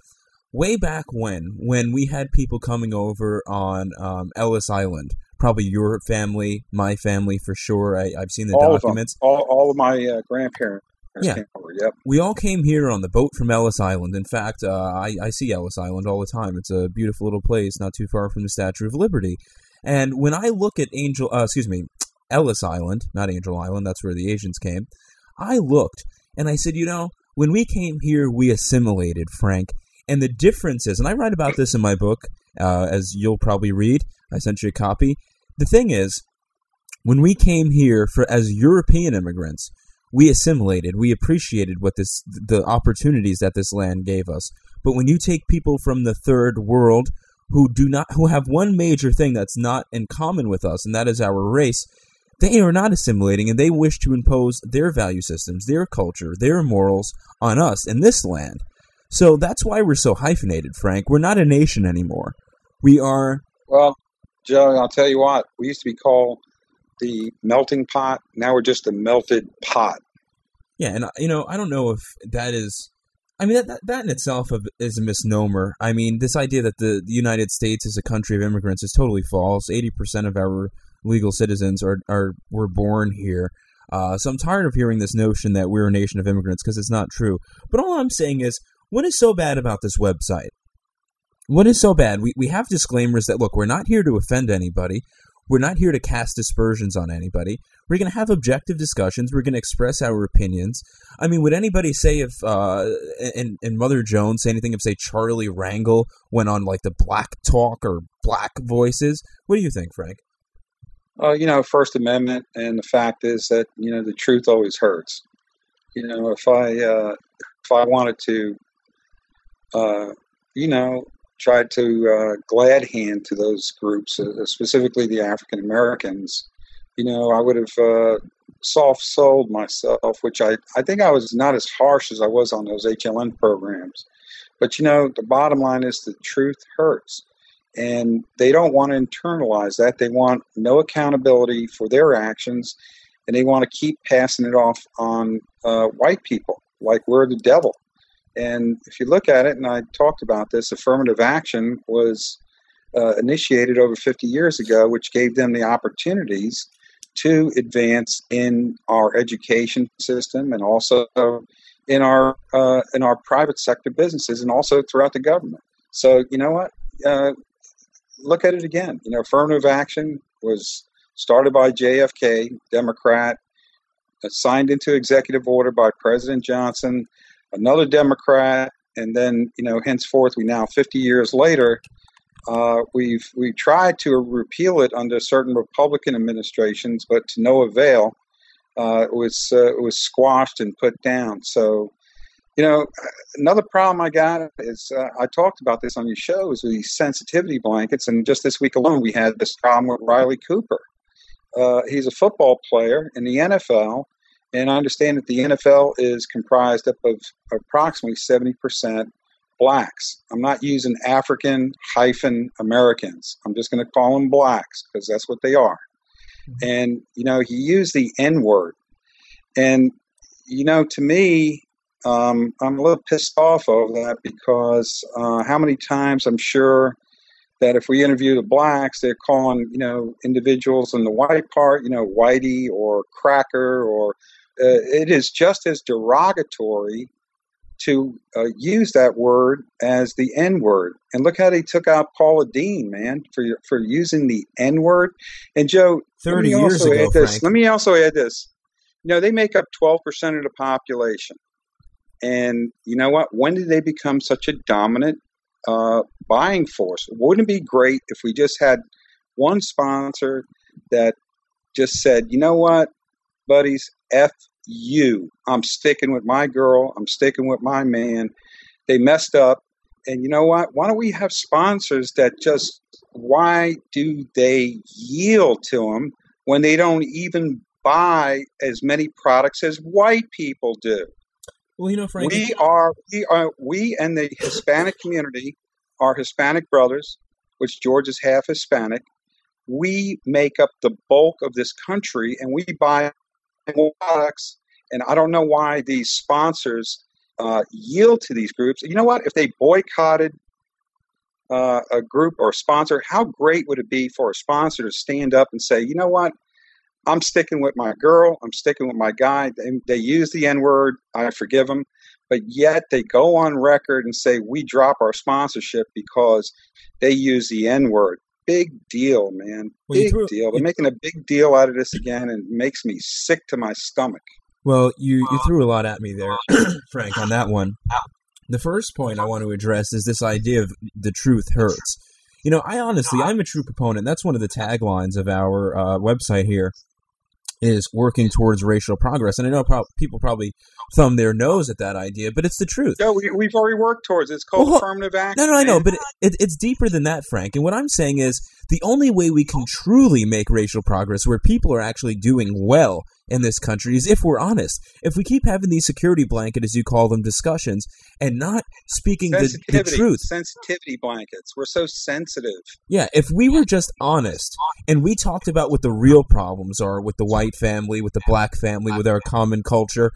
way back when, when we had people coming over on um, Ellis Island, probably your family, my family for sure. I, I've seen the all of documents. all, all of my uh, grandparents Yeah. over. Yep. We all came here on the boat from Ellis Island. In fact, uh, I, I see Ellis Island all the time. It's a beautiful little place, not too far from the Statue of Liberty. And when I look at Angel, uh, excuse me, Ellis Island, not Angel Island, that's where the Asians came. I looked and I said, you know, when we came here, we assimilated, Frank. And the differences, and I write about this in my book, uh, as you'll probably read. I sent you a copy. The thing is, when we came here for as European immigrants, we assimilated. We appreciated what this the opportunities that this land gave us. But when you take people from the third world who do not who have one major thing that's not in common with us, and that is our race, they are not assimilating and they wish to impose their value systems, their culture, their morals on us in this land. So that's why we're so hyphenated, Frank. We're not a nation anymore. We are Well, Joe, I'll tell you what. We used to be called the melting pot. Now we're just the melted pot. Yeah, and uh, you know, I don't know if that is. I mean, that that, that in itself is a misnomer. I mean, this idea that the, the United States is a country of immigrants is totally false. Eighty percent of our legal citizens are are were born here. Uh, so I'm tired of hearing this notion that we're a nation of immigrants because it's not true. But all I'm saying is, what is so bad about this website? What is so bad? We we have disclaimers that look, we're not here to offend anybody. We're not here to cast aspersions on anybody. We're going to have objective discussions. We're going to express our opinions. I mean, would anybody say if uh, and and Mother Jones say anything if say Charlie Rangel went on like the Black Talk or Black Voices? What do you think, Frank? Uh, you know, First Amendment, and the fact is that you know the truth always hurts. You know, if I uh, if I wanted to, uh, you know, try to uh, glad hand to those groups, uh, specifically the African Americans, you know, I would have uh, soft sold myself, which I I think I was not as harsh as I was on those HLN programs. But you know, the bottom line is the truth hurts and they don't want to internalize that. They want no accountability for their actions, and they want to keep passing it off on uh, white people like we're the devil. And if you look at it, and I talked about this, affirmative action was uh, initiated over 50 years ago, which gave them the opportunities to advance in our education system and also in our uh, in our private sector businesses and also throughout the government. So you know what? Uh, look at it again. You know, affirmative action was started by JFK, Democrat, uh, signed into executive order by President Johnson, another Democrat, and then you know, henceforth, we now 50 years later, uh, we've we tried to repeal it under certain Republican administrations, but to no avail. Uh, it was uh, it was squashed and put down. So you know, another problem I got is uh, I talked about this on your show is these sensitivity blankets, and just this week alone we had this problem with Riley Cooper. Uh, he's a football player in the NFL, and I understand that the NFL is comprised up of approximately seventy percent blacks. I'm not using African hyphen Americans. I'm just going to call them blacks because that's what they are. And you know, he used the N word, and you know, to me, um, I'm a little pissed off over that because uh, how many times I'm sure that if we interview the blacks, they're calling you know individuals in the white part, you know, whitey or cracker, or it is just as derogatory to uh, use that word as the N word. And look how they took out Paula Deen, man, for for using the N word. And Joe, let 30 me years also ago, add this. Frank. Let me also add this. You know, they make up 12% of the population. And you know what? When did they become such a dominant uh, buying force? Wouldn't it be great if we just had one sponsor that just said, you know what, buddies, F you. I'm sticking with my girl. I'm sticking with my man. They messed up. And you know what? Why don't we have sponsors that just, why do they yield to them when they don't even buy as many products as white people do? Well, you know, Frank. We are, we are, we and the Hispanic community are Hispanic brothers, which George is half Hispanic. we make up the bulk of this country and we buy products. And I don't know why these sponsors uh, yield to these groups. You know what? If they boycotted uh, a group or a sponsor, how great would it be for a sponsor to stand up and say, you know what? I'm sticking with my girl. I'm sticking with my guy. They, they use the N word. I forgive them. But yet they go on record and say, we drop our sponsorship because they use the N word. Big deal, man. Well, big threw- deal. They're making a big deal out of this again and it makes me sick to my stomach. Well, you, you threw a lot at me there, [clears throat] Frank, on that one. The first point I want to address is this idea of the truth hurts. You know, I honestly, I'm a true proponent. That's one of the taglines of our uh, website here is working towards racial progress. And I know prob- people probably thumb their nose at that idea, but it's the truth. No, we, we've already worked towards it. It's called Well, affirmative action. No, no, I know, but it, it's deeper than that, Frank. And what I'm saying is the only way we can truly make racial progress where people are actually doing well in this country is if we're honest. If we keep having these security blanket, as you call them, discussions and not speaking the, the truth. sensitivity blankets. We're so sensitive. Yeah, if we were just honest and we talked about what the real problems are with the white family, with the black family, with our common culture,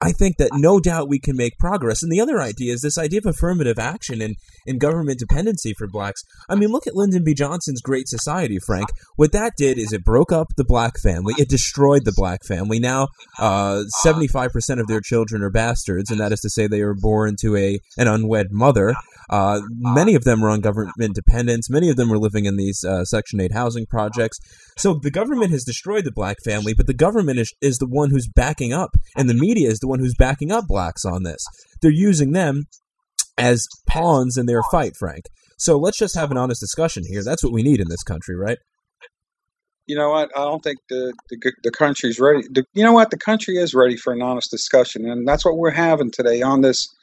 I think that no doubt we can make progress. And the other idea is this idea of affirmative action and, and government dependency for blacks. I mean, look at Lyndon B. Johnson's Great Society, Frank. What that did is it broke up the black family. It destroyed the black family. Now, uh, 75% of their children are bastards, and that is to say they were born to a an unwed mother. Uh, many of them were on government dependence. Many of them were living in these uh, Section 8 housing projects. So the government has destroyed the black family, but the government is, is the one who's backing up, and the media is the one who's backing up blacks on this. They're using them as pawns in their fight, Frank. So let's just have an honest discussion here. That's what we need in this country, right? You know what? I don't think the the, the country's ready. The, you know what? The country is ready for an honest discussion, and that's what we're having today on this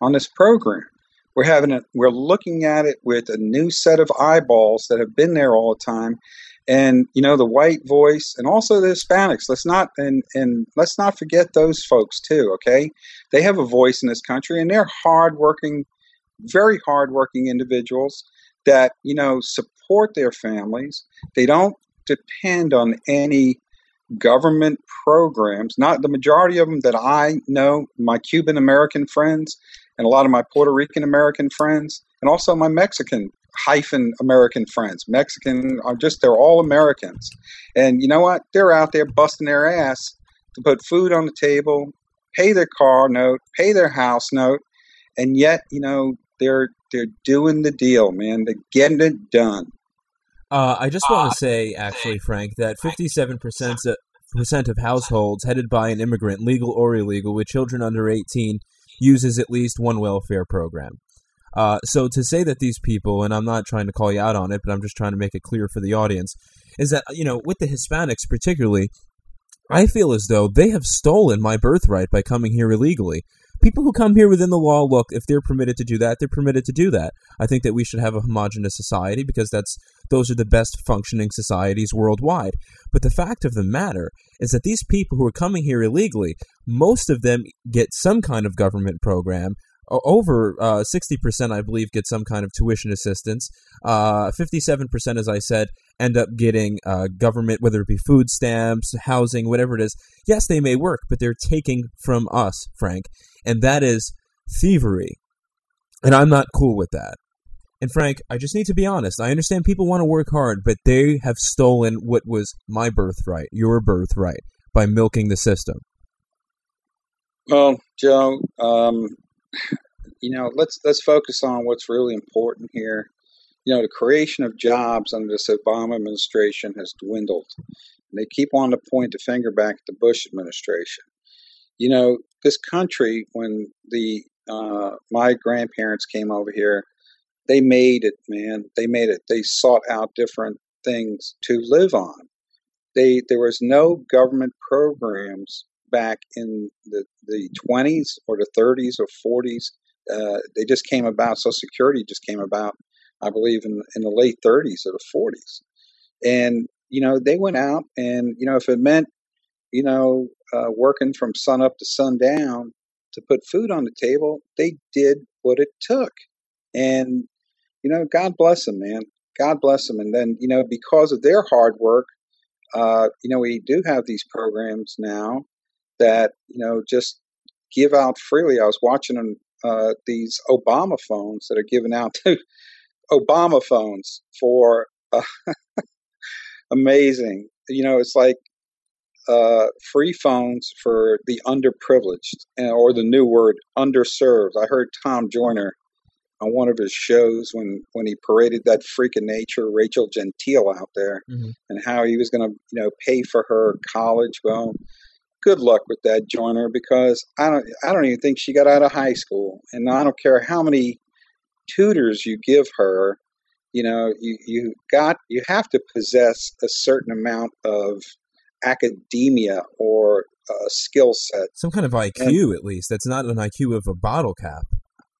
on this program. We're having it. We're looking at it with a new set of eyeballs that have been there all the time, and you know the white voice, and also the Hispanics. Let's not and and let's not forget those folks too. Okay, they have a voice in this country, and they're hardworking, very hardworking individuals that you know support their families. They don't depend on any government programs. Not the majority of them that I know, my Cuban American friends, and a lot of my Puerto Rican American friends, and also my Mexican hyphen American friends. Mexican are just they're all Americans, and you know what? They're out there busting their ass to put food on the table, pay their car note, pay their house note, and yet you know they're they're doing the deal, man. They're getting it done. Uh, I just want to say, actually, Frank, that 57% of, percent of households headed by an immigrant, legal or illegal, with children under 18, uses at least one welfare program. Uh, so to say that these people, and I'm not trying to call you out on it, but I'm just trying to make it clear for the audience, is that, you know, with the Hispanics particularly, I feel as though they have stolen my birthright by coming here illegally. People who come here within the law, look, if they're permitted to do that, they're permitted to do that. I think that we should have a homogenous society because that's those are the best functioning societies worldwide. But the fact of the matter is that these people who are coming here illegally, most of them get some kind of government program. Over uh, 60%, I believe, get some kind of tuition assistance. Uh, 57%, as I said, end up getting uh, government, whether it be food stamps, housing, whatever it is. Yes, they may work, but they're taking from us, Frank. And that is thievery. And I'm not cool with that. And Frank, I just need to be honest. I understand people want to work hard, but they have stolen what was my birthright, your birthright, by milking the system. Well, Joe, um, you know, let's let's focus on what's really important here. You know, the creation of jobs under this Obama administration has dwindled. And they keep wanting to point the finger back at the Bush administration. You know, this country, when the uh, my grandparents came over here, they made it, man. They made it. They sought out different things to live on. They there was no government programs back in the, the 20s or the 30s or 40s. Uh, they just came about, Social Security just came about, I believe, in, in the late 30s or the 40s. And, you know, they went out and, you know, if it meant, you know, uh, working from sun up to sundown to put food on the table, they did what it took. And, you know, God bless them, man. God bless them. And then, you know, because of their hard work, uh, you know, we do have these programs now that, you know, just give out freely. I was watching uh, these Obama phones that are given out to [laughs] Obama phones for uh, [laughs] amazing. You know, it's like uh, free phones for the underprivileged, or the new word, underserved. I heard Tom Joyner on one of his shows when when he paraded that freak of nature Rachel Jeantel out there, mm-hmm. and how he was going to you know pay for her college. Well, good luck with that Joyner because I don't I don't even think she got out of high school, and I don't care how many tutors you give her. You know, you you got you have to possess a certain amount of academia or a skill set. Some kind of IQ, and, at least. That's not an IQ of a bottle cap.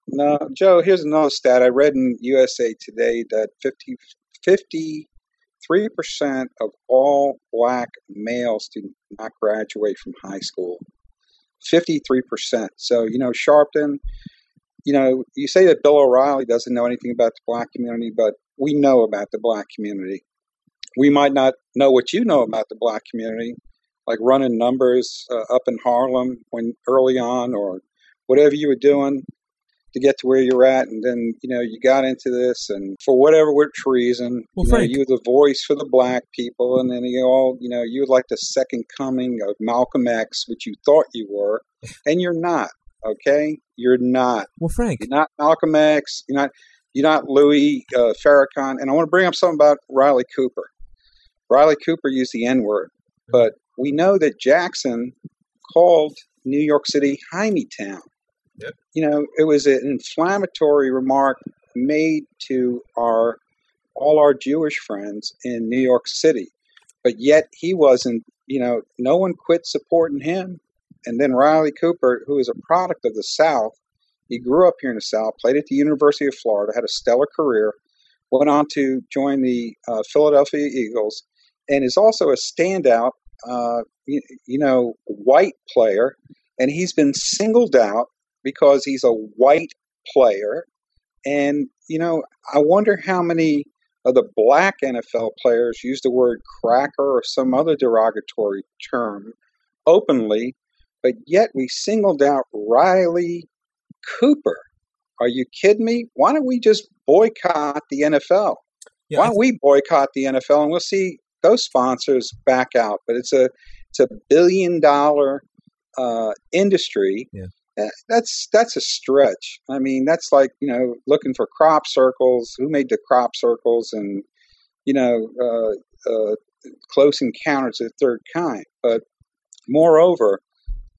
No, Joe, here's another stat. I read in USA Today that 50, 53% of all black males do not graduate from high school. 53%. So, you know, Sharpton, you know, you say that Bill O'Reilly doesn't know anything about the black community, but we know about the black community we might not know what you know about the black community, like running numbers uh, up in Harlem when early on, or whatever you were doing to get to where you're at, and then you know you got into this, and for whatever which reason, well, you, know, you were the voice for the black people, and then you all, you know, you were like the second coming of Malcolm X, which you thought you were, and you're not. Okay, you're not. Well, Frank, you're not Malcolm X. You're not. You're not Louis uh, Farrakhan. And I want to bring up something about Riley Cooper. Riley Cooper used the N word, but we know that Jackson called New York City Town. Yep. You know, it was an inflammatory remark made to our all our Jewish friends in New York City, but yet he wasn't. You know, no one quit supporting him. And then Riley Cooper, who is a product of the South, he grew up here in the South, played at the University of Florida, had a stellar career, went on to join the uh, Philadelphia Eagles, and is also a standout, uh, you, you know, white player. And he's been singled out because he's a white player. And, you know, I wonder how many of the black NFL players use the word cracker or some other derogatory term openly, but yet we singled out Riley Cooper. Are you kidding me? Why don't we just boycott the NFL? Yeah, Why don't we boycott the NFL and we'll see those sponsors back out. But it's a it's a billion dollar uh, industry. Yeah. Eh, that's that's a stretch. I mean, that's like you know looking for crop circles. Who made the crop circles? And you know, uh, uh, close encounters of the third kind. But moreover,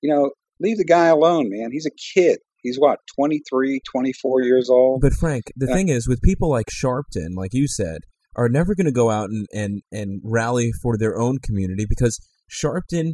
you know, leave the guy alone, man. He's a kid. He's what, 23, 24 years old? But Frank, the thing is, with people like Sharpton, like you said, are never going to go out and, and, and rally for their own community because Sharpton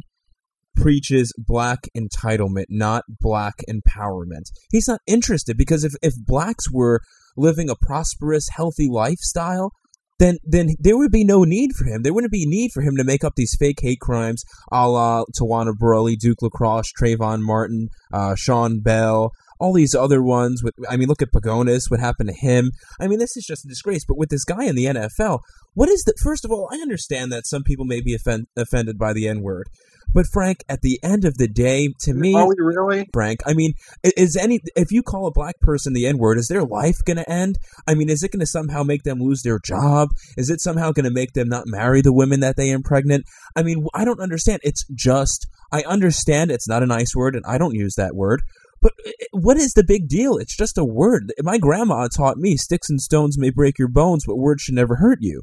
preaches black entitlement, not black empowerment. He's not interested because if, if blacks were living a prosperous, healthy lifestyle, then then there would be no need for him. There wouldn't be need for him to make up these fake hate crimes a la Tawana Brawley, Duke Lacrosse, Trayvon Martin, uh, Sean Bell, all these other ones. With I mean, look at Pagones. What happened to him? I mean, this is just a disgrace. But with this guy in the NFL, what is the? First of all, I understand that some people may be offend, offended by the N word. But Frank, at the end of the day, to me, are we really, Frank? I mean, is any if you call a black person the N word, is their life going to end? I mean, is it going to somehow make them lose their job? Is it somehow going to make them not marry the women that they impregnate? I mean, I don't understand. It's just I understand it's not a nice word, and I don't use that word. But what is the big deal? It's just a word. My grandma taught me sticks and stones may break your bones, but words should never hurt you.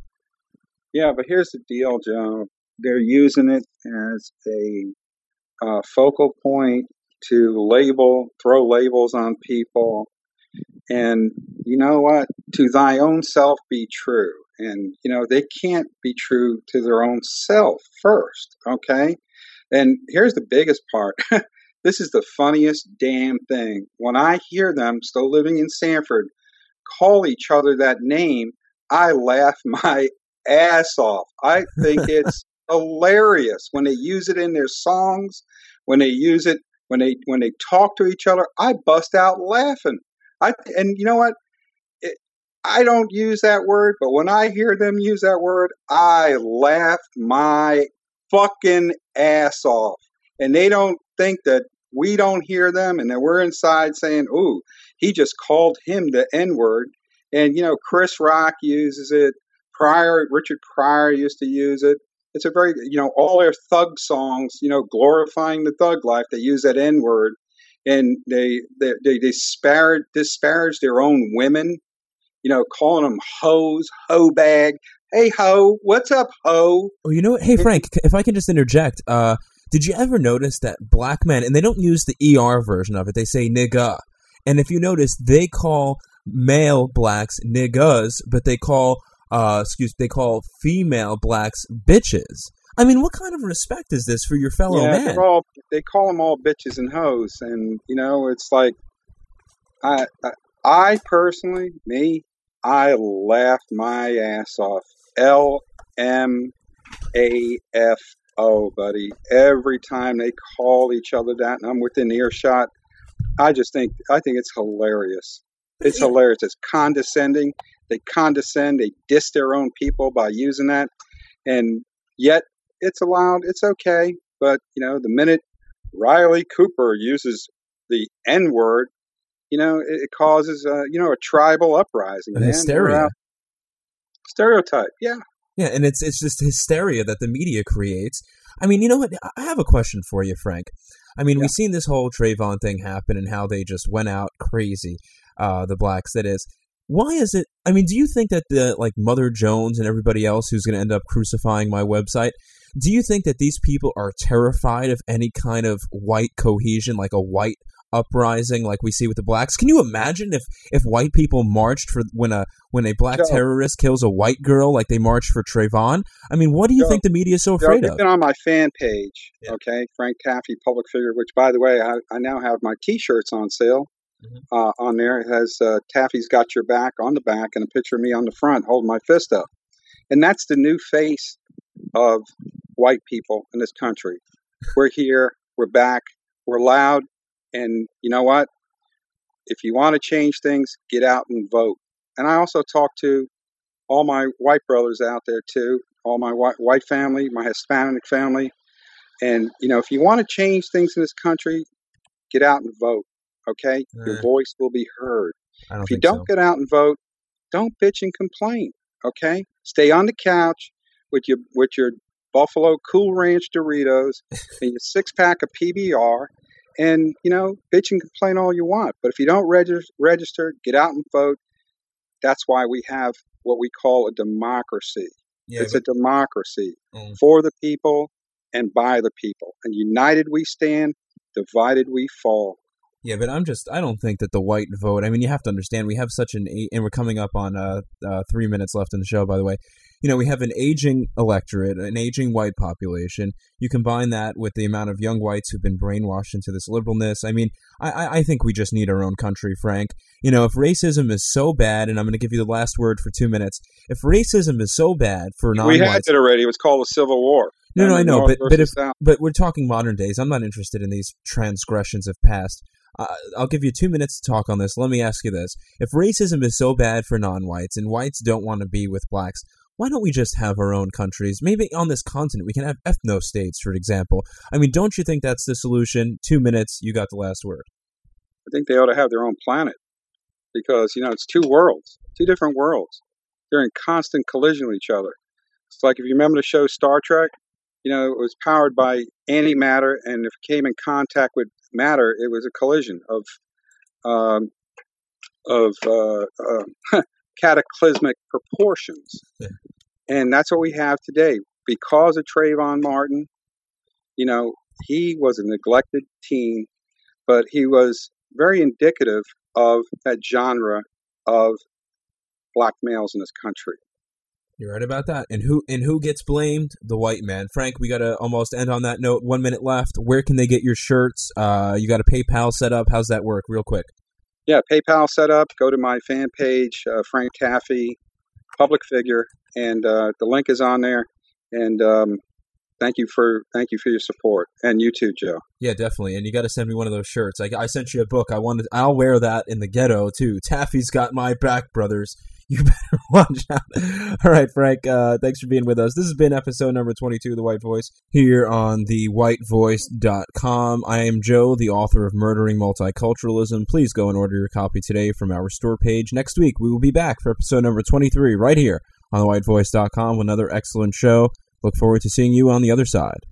Yeah, but here's the deal, Joe. They're using it as a uh, focal point to label, throw labels on people. And you know what? To thy own self be true. And, you know, they can't be true to their own self first, okay? And here's the biggest part [laughs] This is the funniest damn thing. When I hear them, still living in Sanford, call each other that name, I laugh [laughs] my ass off. I think [laughs] it's hilarious when they use it in their songs, when they use it when they when they talk to each other. I bust out laughing. I and you know what? I don't use that word, but when I hear them use that word, I laugh my fucking ass off. And they don't think that we don't hear them and that we're inside saying, ooh, he just called him the N word. And, you know, Chris Rock uses it. Pryor, Richard Pryor used to use it. It's a very, you know, all their thug songs, you know, glorifying the thug life, they use that N word. And they, they, they disparage, disparage their own women, you know, calling them hoes, hoe bag. Hey, ho, what's up, ho? Oh, you know what? Hey, Frank, if I can just interject, uh, did you ever notice that black men, and they don't use the ER version of it, they say nigga. And if you notice, they call male blacks niggas, but they call uh, excuse they call female blacks bitches. I mean, what kind of respect is this for your fellow yeah, man? All, they call them all bitches and hoes, and you know, it's like I, I, I personally, me, I laughed my ass off. L M A F O, buddy. Every time they call each other that, and I'm within earshot, I just think I think it's hilarious. It's hilarious. It's condescending. They condescend. They diss their own people by using that, and yet it's allowed. It's okay. But you know, the minute Riley Cooper uses the N word, you know, it, it causes uh, you know a tribal uprising. An hysteria. Stereotype. Yeah. Yeah, and it's it's just hysteria that the media creates. I mean, you know what? I have a question for you, Frank. I mean, Yeah. we've seen this whole Trayvon thing happen and how they just went out crazy, uh, the blacks, that is. Why is it, I mean, do you think that the, like, Mother Jones and everybody else who's going to end up crucifying my website, do you think that these people are terrified of any kind of white cohesion, like a white uprising like we see with the blacks? Can you imagine if, if white people marched for when a when a black Joe. terrorist kills a white girl like they marched for Trayvon? I mean, what do you Joe, think the media is so afraid you've of? been on my fan page, Yeah. okay? Frank Taaffe, public figure. Which, by the way, I, I now have my T-shirts on sale. Mhm. Uh, on there, it has uh, Taaffe's got your back on the back, and a picture of me on the front holding my fist up. And that's the new face of white people in this country. We're here. We're back. We're loud. And you know what? If you want to change things, get out and vote. And I also talk to all my white brothers out there too, all my white, white family, my Hispanic family. And, you know, if you want to change things in this country, get out and vote. Okay? Your Eh. voice will be heard. If you don't so. get out and vote, don't bitch and complain. Okay? Stay on the couch with your with your Buffalo Cool Ranch Doritos [laughs] and your six pack of PBR, and you know, bitch and complain all you want. But if you don't register, register, get out and vote. That's why we have what we call a democracy. Yeah, it's a democracy Mm. for the people and by the people. And united we stand, divided we fall. Yeah, but I'm just, I don't think that the white vote, I mean, you have to understand, we have such an, and we're coming up on uh, uh, three minutes left in the show, by the way. You know, we have an aging electorate, an aging white population. You combine that with the amount of young whites who've been brainwashed into this liberalness. I mean, I, I I think we just need our own country, Frank. You know, if racism is so bad, and I'm going to give you the last word for two minutes, if racism is so bad for we had it already. It was called a civil war. No, no, I know, but- but if- South. but we're talking modern days. I'm not interested in these transgressions of past. Uh, I'll give you two minutes to talk on this. Let me ask you this: If racism is so bad for non-whites and whites don't want to be with blacks, why don't we just have our own countries? Maybe on this continent we can have ethno states, for example. I mean, don't you think that's the solution? Two minutes, you got the last word. I think they ought to have their own planet because you know it's two worlds, two different worlds. They're in constant collision with each other. It's like if you remember the show Star Trek. You know, it was powered by antimatter, and if it came in contact with matter, it was a collision of um, of uh, uh, [laughs] cataclysmic proportions. Yeah. And that's what we have today because of Trayvon Martin. You know, he was a neglected teen, but he was very indicative of that genre of black males in this country. You're right about that. And who and who gets blamed? The white man. Frank, we got to almost end on that note. One minute left. Where can they get your shirts? Uh, you got a PayPal set up. How's that work? Real quick. Yeah, PayPal set up. Go to my fan page, uh, Frank Taaffe, public figure, and uh, the link is on there. And um, thank you for thank you for your support, and you too, Joe. Yeah, definitely. And you got to send me one of those shirts. I, I sent you a book. I wanted. I'll wear that in the ghetto too. Taaffe's got my back, brothers. [laughs] You better watch out. All right, Frank. Uh, thanks for being with us. This has been episode number 22 of The White Voice here on the whitevoice.com. I am Joe, the author of Murdering Multiculturalism. Please go and order your copy today from our store page. Next week, we will be back for episode number 23 right here on the whitevoice.com with another excellent show. Look forward to seeing you on the other side.